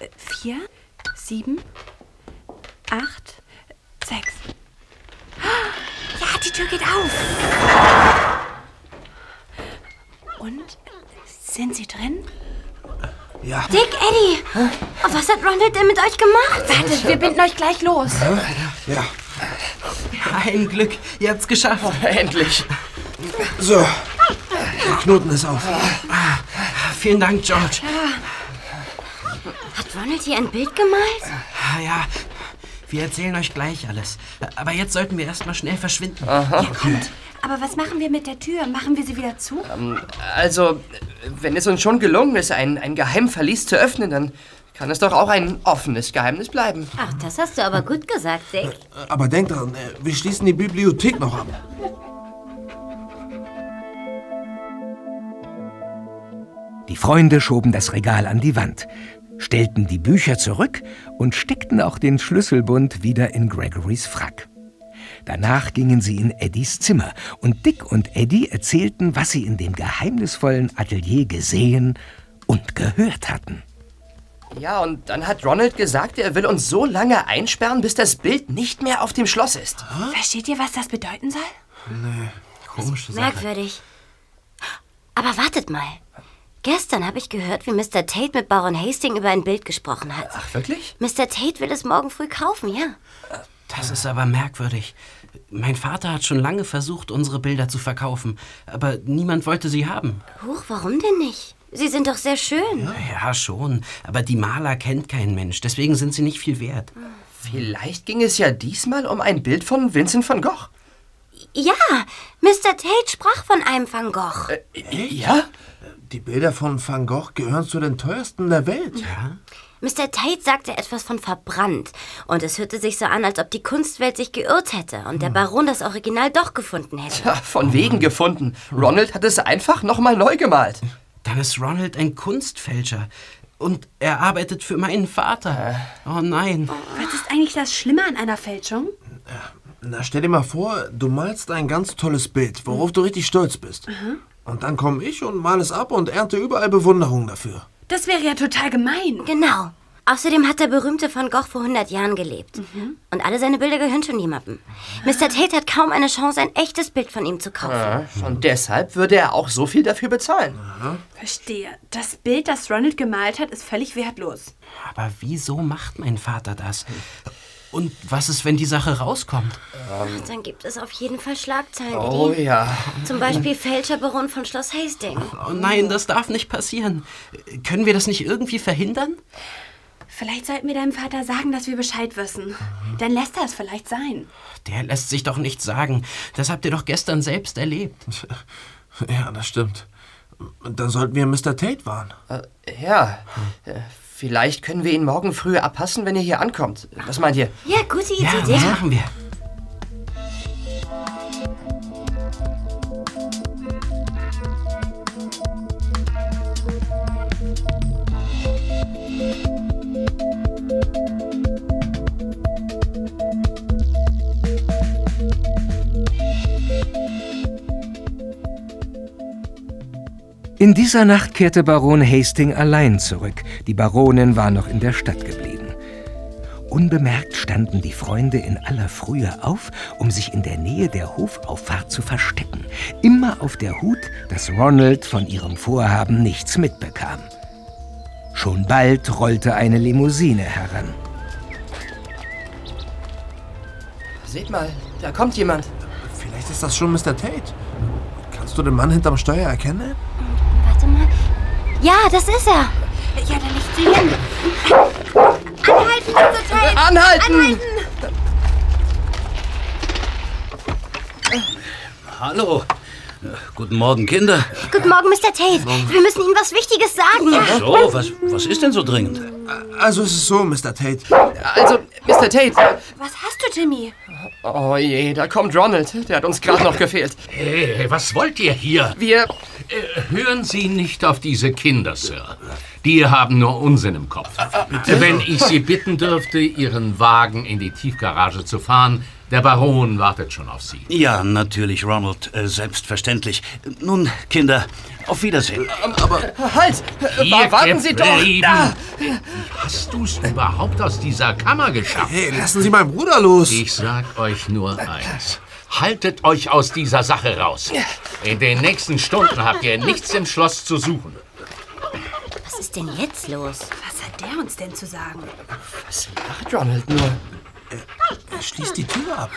Äh, Vier, sieben, acht, sechs. Ja, die Tür geht auf. Und? Sind Sie drin? Ja. Dick, Eddie! Oh, was hat Ronald denn mit euch gemacht? Wartet, wir binden euch gleich los. Ja. Ein Glück, ihr habt's geschafft. Endlich. So. Der Knoten ist auf. Vielen Dank, George. Hat Ronald hier ein Bild gemalt? Ah, Ja, wir erzählen euch gleich alles. Aber jetzt sollten wir erstmal schnell verschwinden. Aha. Hier, kommt. Aber was machen wir mit der Tür? Machen wir sie wieder zu? Also, wenn es uns schon gelungen ist, ein, ein Geheimverlies zu öffnen, dann kann es doch auch ein offenes Geheimnis bleiben. Ach, das hast du aber gut gesagt, Dick. Aber denk dran, äh, wir schließen die Bibliothek noch ab. Die Freunde schoben das Regal an die Wand, stellten die Bücher zurück und steckten auch den Schlüsselbund wieder in Gregorys Frack. Danach gingen sie in Eddies Zimmer und Dick und Eddie erzählten, was sie in dem geheimnisvollen Atelier gesehen und gehört hatten. Ja, und dann hat Ronald gesagt, er will uns so lange einsperren, bis das Bild nicht mehr auf dem Schloss ist. Versteht ihr, was das bedeuten soll? Nee, komische Merkwürdig. Aber wartet mal. Gestern habe ich gehört, wie Mr. Tate mit Baron Hastings über ein Bild gesprochen hat. Ach, wirklich? Mr. Tate will es morgen früh kaufen, ja. Das ist aber merkwürdig. Mein Vater hat schon lange versucht, unsere Bilder zu verkaufen, aber niemand wollte sie haben. Huch, warum denn nicht? Sie sind doch sehr schön. Ja, schon, aber die Maler kennt kein Mensch, deswegen sind sie nicht viel wert. Vielleicht ging es ja diesmal um ein Bild von Vincent van Gogh. Ja, Mr. Tate sprach von einem Van Gogh. ja? Die Bilder von Van Gogh gehören zu den teuersten der Welt. Ja? Mr. Tate sagte etwas von verbrannt. Und es hörte sich so an, als ob die Kunstwelt sich geirrt hätte und der Baron das Original doch gefunden hätte. Tja, von wegen gefunden. Ronald hat es einfach nochmal neu gemalt. Dann ist Ronald ein Kunstfälscher. Und er arbeitet für meinen Vater. Oh nein. Was ist eigentlich das Schlimme an einer Fälschung? Na, stell dir mal vor, du malst ein ganz tolles Bild, worauf du richtig stolz bist. Und dann komme ich und mal es ab und ernte überall Bewunderung dafür. Das wäre ja total gemein. Genau. Außerdem hat der berühmte Van Gogh vor 100 Jahren gelebt. Mhm. Und alle seine Bilder gehören schon jemandem. Mr. Tate hat kaum eine Chance, ein echtes Bild von ihm zu kaufen. Ja, und deshalb würde er auch so viel dafür bezahlen. Verstehe. Das Bild, das Ronald gemalt hat, ist völlig wertlos. Aber wieso macht mein Vater das? Und was ist, wenn die Sache rauskommt? Ach, Dann gibt es auf jeden Fall Schlagzeilen. Oh Eddie. ja. Zum Beispiel Fälscherbaron von Schloss Hastings. Oh nein, das darf nicht passieren. Können wir das nicht irgendwie verhindern? Vielleicht sollten wir deinem Vater sagen, dass wir Bescheid wissen. Dann lässt er es vielleicht sein. Der lässt sich doch nichts sagen. Das habt ihr doch gestern selbst erlebt. Ja, das stimmt. Dann sollten wir Mr. Tate warnen. Äh, ja, äh, vielleicht können wir ihn morgen früh abpassen, wenn er hier ankommt. Was meint ihr? Ja, gute Idee. Ja, was machen wir? In dieser Nacht kehrte Baron Hastings allein zurück. Die Baronin war noch in der Stadt geblieben. Unbemerkt standen die Freunde in aller Frühe auf, um sich in der Nähe der Hofauffahrt zu verstecken. Immer auf der Hut, dass Ronald von ihrem Vorhaben nichts mitbekam. Schon bald rollte eine Limousine heran. Seht mal, da kommt jemand. Vielleicht ist das schon Mr. Tate. Kannst du den Mann hinterm Steuer erkennen? Ja, das ist er. Ja, dann nicht sie hin. Anhalten, Mr. Tate! Anhalten! Hallo. Äh, Guten Morgen, Kinder. Guten Morgen, Mr. Tate. Wir müssen Ihnen was Wichtiges sagen. Ach so, was, was ist denn so dringend? Also es ist so, Mr. Tate. Also, Mr. Tate. Was hast du, Jimmy? Oh je, da kommt Ronald. Der hat uns gerade noch gefehlt. Hey, was wollt ihr hier? Wir. Äh, hören Sie nicht auf diese Kinder, Sir. Die haben nur Unsinn im Kopf. Wenn ich Sie bitten dürfte, Ihren Wagen in die Tiefgarage zu fahren, der Baron wartet schon auf Sie. Ja, natürlich, Ronald. Äh, selbstverständlich. Nun, Kinder, auf Wiedersehen. Aber. Halt! Hier warten Sie doch! Da. Wie hast du es überhaupt aus dieser Kammer geschafft? Hey, lassen Sie meinen Bruder los! Ich sag euch nur eins. Haltet euch aus dieser Sache raus. In den nächsten Stunden habt ihr nichts im Schloss zu suchen. Was ist denn jetzt los? Was hat der uns denn zu sagen? Was macht Ronald nur? Er schließt die Tür ab.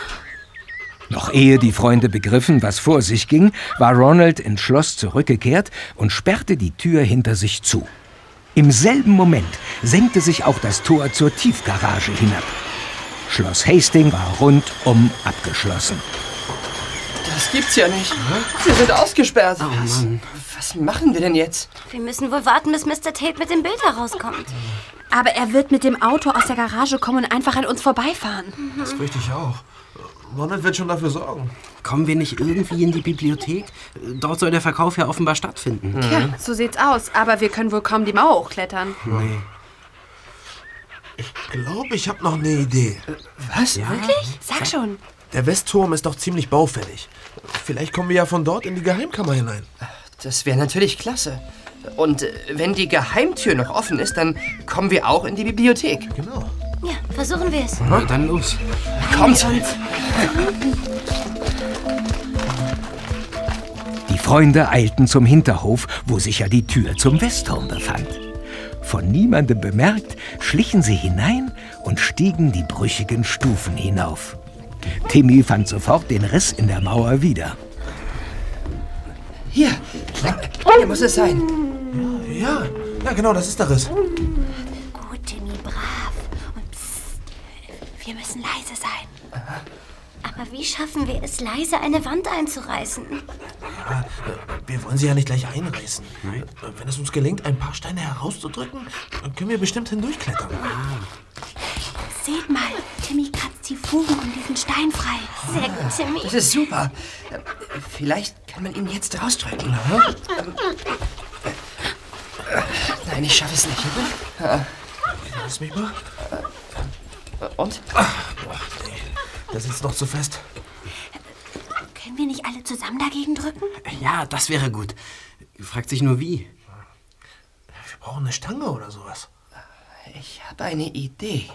Noch ehe die Freunde begriffen, was vor sich ging, war Ronald ins Schloss zurückgekehrt und sperrte die Tür hinter sich zu. Im selben Moment senkte sich auch das Tor zur Tiefgarage hinab. Schloss Hastings war rundum abgeschlossen. Das gibt's ja nicht. Wir sind ausgesperrt. was, was machen wir denn jetzt? Wir müssen wohl warten, bis Mr. Tate mit dem Bild herauskommt. Aber er wird mit dem Auto aus der Garage kommen und einfach an uns vorbeifahren. Das fürchte ich auch. Ronald wird schon dafür sorgen. Kommen wir nicht irgendwie in die Bibliothek? Dort soll der Verkauf ja offenbar stattfinden. Tja, so sieht's aus. Aber wir können wohl kaum die Mauer hochklettern. Nee. Ich glaube, ich habe noch eine Idee. Was? Wirklich? Sag schon. Der Westturm ist doch ziemlich baufällig. Vielleicht kommen wir ja von dort in die Geheimkammer hinein. Das wäre natürlich klasse. Und äh, wenn die Geheimtür noch offen ist, dann kommen wir auch in die Bibliothek. Genau. Ja, versuchen wir es. Na, dann los. Kommt! Die Freunde eilten zum Hinterhof, wo sich ja die Tür zum Westturm befand. Von niemandem bemerkt, schlichen sie hinein und stiegen die brüchigen Stufen hinauf. Timmy fand sofort den Riss in der Mauer wieder. Hier, hier muss es sein. Ja, ja, genau, das ist der Riss. Gut, Timmy, brav. Und psst, wir müssen leise sein. Aber wie schaffen wir es, leise eine Wand einzureißen? Ja, wir wollen sie ja nicht gleich einreißen. Äh, Wenn es uns gelingt, ein paar Steine herauszudrücken, dann können wir bestimmt hindurchklettern. Seht mal, Timmy kratzt die Fugen um diesen Stein frei. Sehr gut, Timmy. Das ist super. Äh, Vielleicht kann man ihn jetzt rausdrücken. Äh, Nein, ich schaffe es nicht. Lass mich mal. Und? Der sitzt noch zu fest. Können wir nicht alle zusammen dagegen drücken? Ja, das wäre gut. Fragt sich nur wie. Wir brauchen eine Stange oder sowas. Ich habe eine Idee.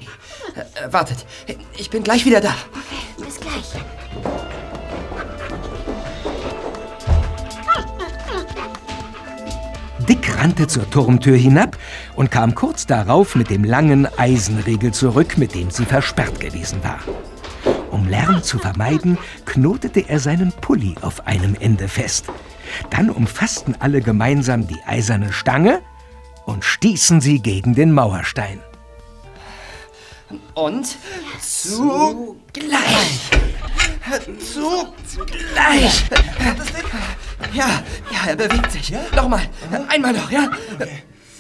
Äh, äh, wartet, ich bin gleich wieder da. Bis gleich. Dick rannte zur Turmtür hinab und kam kurz darauf mit dem langen Eisenriegel zurück, mit dem sie versperrt gewesen war. Um Lärm zu vermeiden, knotete er seinen Pulli auf einem Ende fest. Dann umfassten alle gemeinsam die eiserne Stange und stießen sie gegen den Mauerstein. Und zugleich. Zugleich. Ja, ja, er bewegt sich. Nochmal. Einmal noch, ja?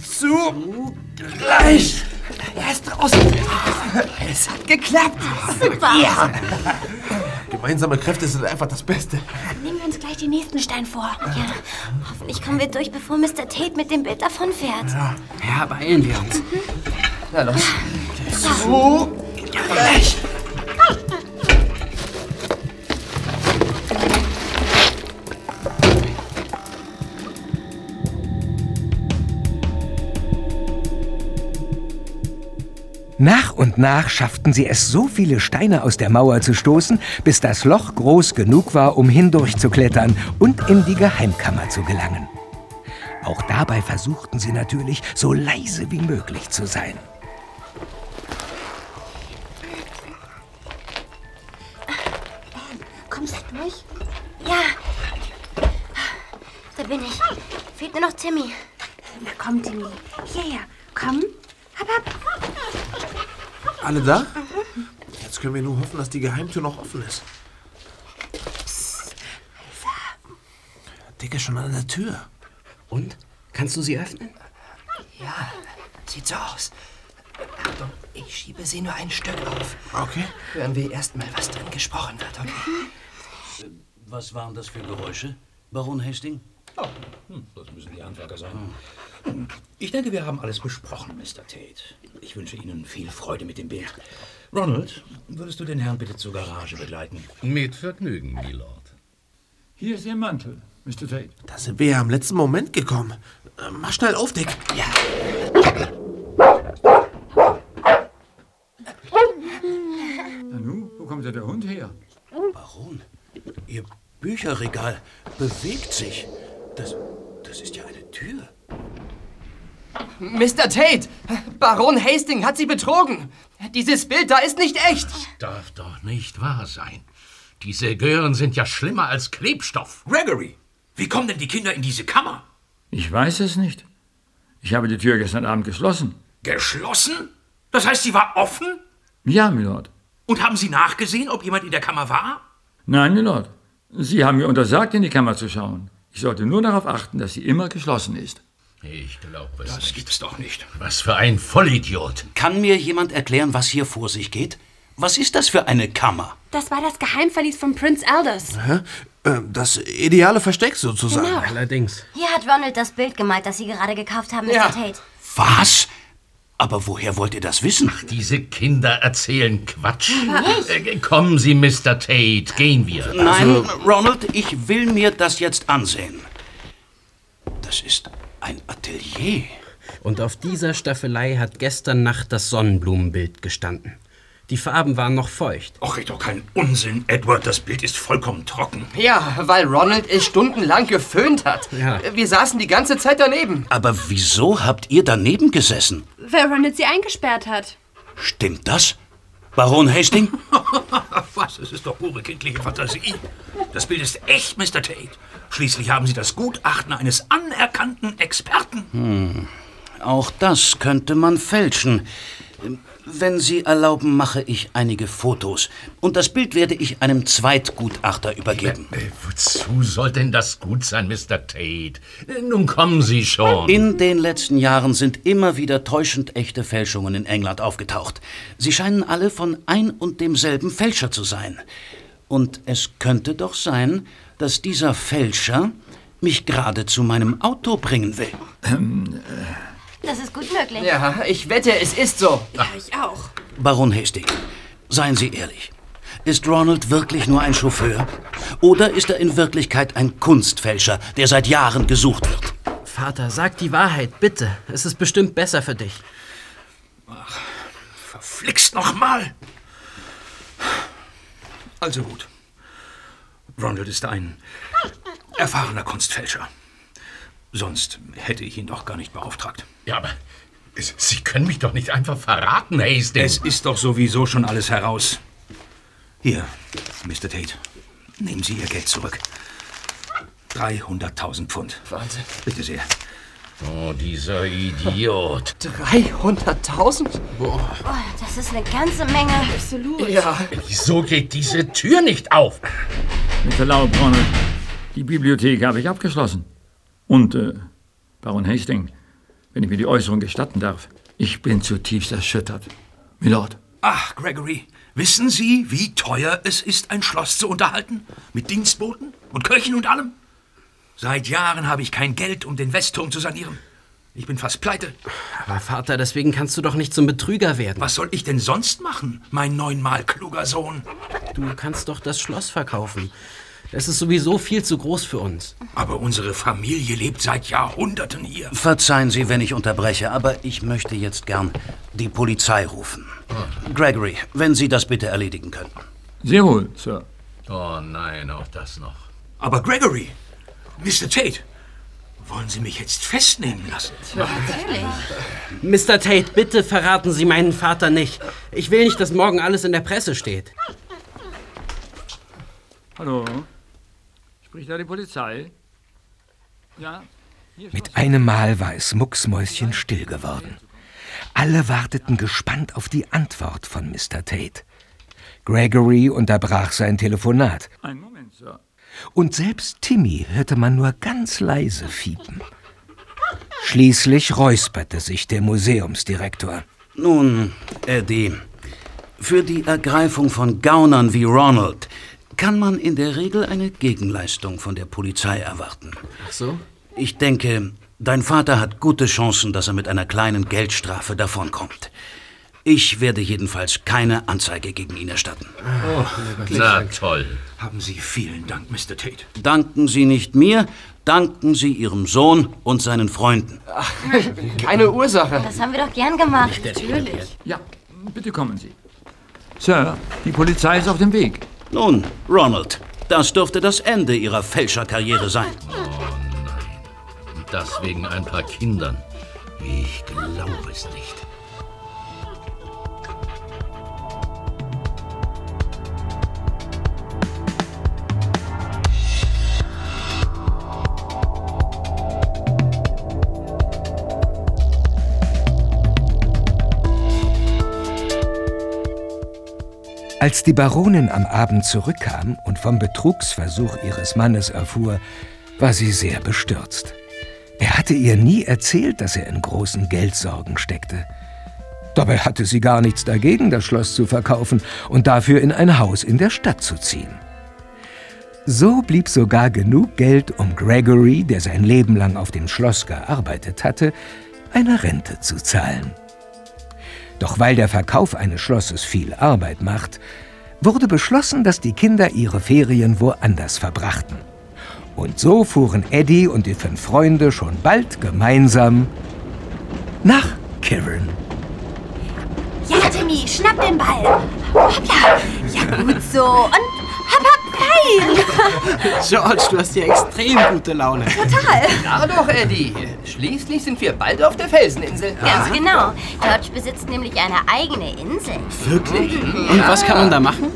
Zugleich. Er ist draußen. Es hat geklappt. Super. Ja. Gemeinsame Kräfte sind einfach das Beste. Nehmen wir uns gleich den nächsten Stein vor. Ja. Hoffentlich kommen wir durch, bevor Mr. Tate mit dem Bild davonfährt. Ja, beeilen wir uns. Na los. Zugleich. Nach und nach schafften sie es, so viele Steine aus der Mauer zu stoßen, bis das Loch groß genug war, um hindurchzuklettern und in die Geheimkammer zu gelangen. Auch dabei versuchten sie natürlich, so leise wie möglich zu sein. Kommst du durch? Ja. Da bin ich. Fehlt nur noch Timmy. Na komm, Timmy. Hierher. Komm. Hab, hab. Alle da? Jetzt können wir nur hoffen, dass die Geheimtür noch offen ist. Dick ist schon an der Tür. Und? Kannst du sie öffnen? Ja, sieht so aus. Achtung, ich schiebe sie nur ein Stück auf. Okay. Hören wir erst mal, was drin gesprochen wird, okay? Was waren das für Geräusche, Baron Hastings? Oh, hm, das müssen die Handwerker sein. Ich denke, wir haben alles besprochen, Mr. Tate. Ich wünsche Ihnen viel Freude mit dem Bild. Ronald, würdest du den Herrn bitte zur Garage begleiten? Mit Vergnügen, Milord. Hier ist Ihr Mantel, Mr. Tate. Da sind wir ja im letzten Moment gekommen. Äh, Mach schnell auf, Dick. Ja. Nanu, wo kommt denn der Hund her? Baron, Ihr Bücherregal bewegt sich. Das, das ist ja eine Tür. Mr. Tate, Baron Hastings hat Sie betrogen. Dieses Bild da ist nicht echt. Darf doch nicht wahr sein. Diese Gören sind ja schlimmer als Klebstoff. Gregory, wie kommen denn die Kinder in diese Kammer? Ich weiß es nicht. Ich habe die Tür gestern Abend geschlossen. Geschlossen? Das heißt, sie war offen? Ja, Milord. Und haben Sie nachgesehen, ob jemand in der Kammer war? Nein, Milord. Sie haben mir untersagt, in die Kammer zu schauen. Ich sollte nur darauf achten, dass sie immer geschlossen ist. Ich glaube es Das nicht. gibt's doch nicht. Was für ein Vollidiot. Kann mir jemand erklären, was hier vor sich geht? Was ist das für eine Kammer? Das war das Geheimverlies von Prince Aldous. Hä? Äh, Das ideale Versteck sozusagen. Genau. Allerdings. Hier hat Ronald das Bild gemalt, das Sie gerade gekauft haben, Mr. Ja. Tate. Was? Aber woher wollt ihr das wissen? Diese Kinder erzählen Quatsch. Äh, kommen Sie, Mr. Tate, gehen wir. Nein, Ronald, ich will mir das jetzt ansehen. Das ist ein Atelier. Und auf dieser Staffelei hat gestern Nacht das Sonnenblumenbild gestanden. Die Farben waren noch feucht. Och, red doch keinen Unsinn, Edward. Das Bild ist vollkommen trocken. Ja, weil Ronald es stundenlang geföhnt hat. Ja. Wir saßen die ganze Zeit daneben. Aber wieso habt ihr daneben gesessen? Wer Ronald sie eingesperrt hat. Stimmt das? Baron Hastings? Was? Es ist doch pure kindliche Fantasie. Das Bild ist echt, Mr. Tate. Schließlich haben Sie das Gutachten eines anerkannten Experten. Hm. Auch das könnte man fälschen. Wenn Sie erlauben, mache ich einige Fotos. Und das Bild werde ich einem Zweitgutachter übergeben. Äh, Wozu soll denn das gut sein, Mr. Tate? Äh, Nun kommen Sie schon. In den letzten Jahren sind immer wieder täuschend echte Fälschungen in England aufgetaucht. Sie scheinen alle von ein und demselben Fälscher zu sein. Und es könnte doch sein, dass dieser Fälscher mich gerade zu meinem Auto bringen will. Das ist gut möglich. Ja, ich wette, es ist so. Ja, ich auch. Baron Hastings, seien Sie ehrlich. Ist Ronald wirklich nur ein Chauffeur? Oder ist er in Wirklichkeit ein Kunstfälscher, der seit Jahren gesucht wird? Vater, sag die Wahrheit, bitte. Es ist bestimmt besser für dich. Verflixt noch mal! Also gut. Ronald ist ein erfahrener Kunstfälscher. Sonst hätte ich ihn doch gar nicht beauftragt. Ja, aber es- Sie können mich doch nicht einfach verraten, Hastings. Es ist doch sowieso schon alles heraus. Hier, Mr. Tate, nehmen Sie Ihr Geld zurück. 300.000 Pfund. Wahnsinn. Bitte sehr. Oh, dieser Idiot. 300.000? Oh, das ist eine ganze Menge. Absolut. Ja. Wieso geht diese Tür nicht auf? Mit Verlaub, Ronald. Die Bibliothek habe ich abgeschlossen. Und, äh, Baron Hastings, wenn ich mir die Äußerung gestatten darf, ich bin zutiefst erschüttert. Milord. Ach, Gregory, wissen Sie, wie teuer es ist, ein Schloss zu unterhalten? Mit Dienstboten und Köchen und allem? Seit Jahren habe ich kein Geld, um den Westturm zu sanieren. Ich bin fast pleite. Aber Vater, deswegen kannst du doch nicht zum Betrüger werden. Was soll ich denn sonst machen, mein neunmal kluger Sohn? Du kannst doch das Schloss verkaufen. Es ist sowieso viel zu groß für uns. Aber unsere Familie lebt seit Jahrhunderten hier. Verzeihen Sie, wenn ich unterbreche, aber ich möchte jetzt gern die Polizei rufen. Gregory, wenn Sie das bitte erledigen könnten. Sehr wohl, Sir. Oh nein, auch das noch. Aber Gregory, Mr. Tate, wollen Sie mich jetzt festnehmen lassen? Mr. Tate, bitte verraten Sie meinen Vater nicht. Ich will nicht, dass morgen alles in der Presse steht. Hallo? Spricht da die Polizei? Ja? Mit einem Mal war es mucksmäuschenstill geworden. Alle warteten gespannt auf die Antwort von Mr. Tate. Gregory unterbrach sein Telefonat. Ein Moment, Sir. Und selbst Timmy hörte man nur ganz leise fiepen. Schließlich räusperte sich der Museumsdirektor. Nun, Eddie, für die Ergreifung von Gaunern wie Ronald kann man in der Regel eine Gegenleistung von der Polizei erwarten. Ach so? Ich denke, dein Vater hat gute Chancen, dass er mit einer kleinen Geldstrafe davonkommt. Ich werde jedenfalls keine Anzeige gegen ihn erstatten. Oh, Na toll. Haben Sie vielen Dank, Mr. Tate. Danken Sie nicht mir, danken Sie Ihrem Sohn und seinen Freunden. Keine Ursache. Das haben wir doch gern gemacht. Natürlich. Ja, bitte kommen Sie. Sir, die Polizei ist auf dem Weg. Nun, Ronald, das dürfte das Ende Ihrer Fälscherkarriere sein. Und das wegen ein paar Kindern. Ich glaube es nicht. Als die Baronin am Abend zurückkam und vom Betrugsversuch ihres Mannes erfuhr, war sie sehr bestürzt. Er hatte ihr nie erzählt, dass er in großen Geldsorgen steckte. Dabei hatte sie gar nichts dagegen, das Schloss zu verkaufen und dafür in ein Haus in der Stadt zu ziehen. So blieb sogar genug Geld, um Gregory, der sein Leben lang auf dem Schloss gearbeitet hatte, eine Rente zu zahlen. Doch weil der Verkauf eines Schlosses viel Arbeit macht, wurde beschlossen, dass die Kinder ihre Ferien woanders verbrachten. Und so fuhren Eddie und die fünf Freunde schon bald gemeinsam nach Kirin. Ja, Timmy, schnapp den Ball. Hoppla. Ja, gut so. Und fein. George, du hast ja extrem gute Laune. Total. Na doch, Eddie. Schließlich sind wir bald auf der Felseninsel. Ganz genau. George besitzt nämlich eine eigene Insel. Wirklich? Und was kann man da machen?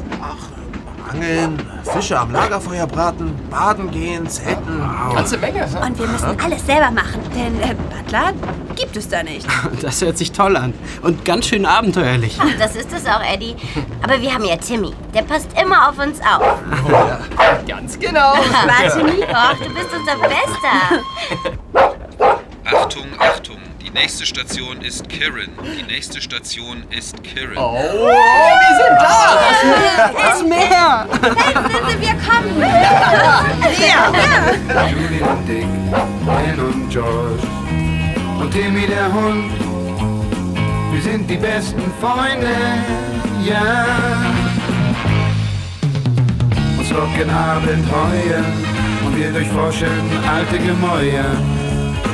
Angeln, Fische am Lagerfeuer braten, baden gehen, zelten. Ganze Menge. Und wir müssen alles selber machen, denn äh, Butler gibt es da nicht. Das hört sich toll an. Und ganz schön abenteuerlich. Ach, das ist es auch, Eddie. Aber wir haben ja Timmy. Der passt immer auf uns auf. Ganz genau. War Timmy? Och, du bist unser Bester. Achtung, Achtung. Die nächste Station ist Kirin. Die nächste Station ist Kirin. Oh, wir sind da. Das Meer! Felseninsel, wir kommen. Julian, Dick, Ben und George und Timmy der Hund. Wir sind die besten Freunde, ja. Uns locken Abenteuer und wir durchforschen alte Gemäuer.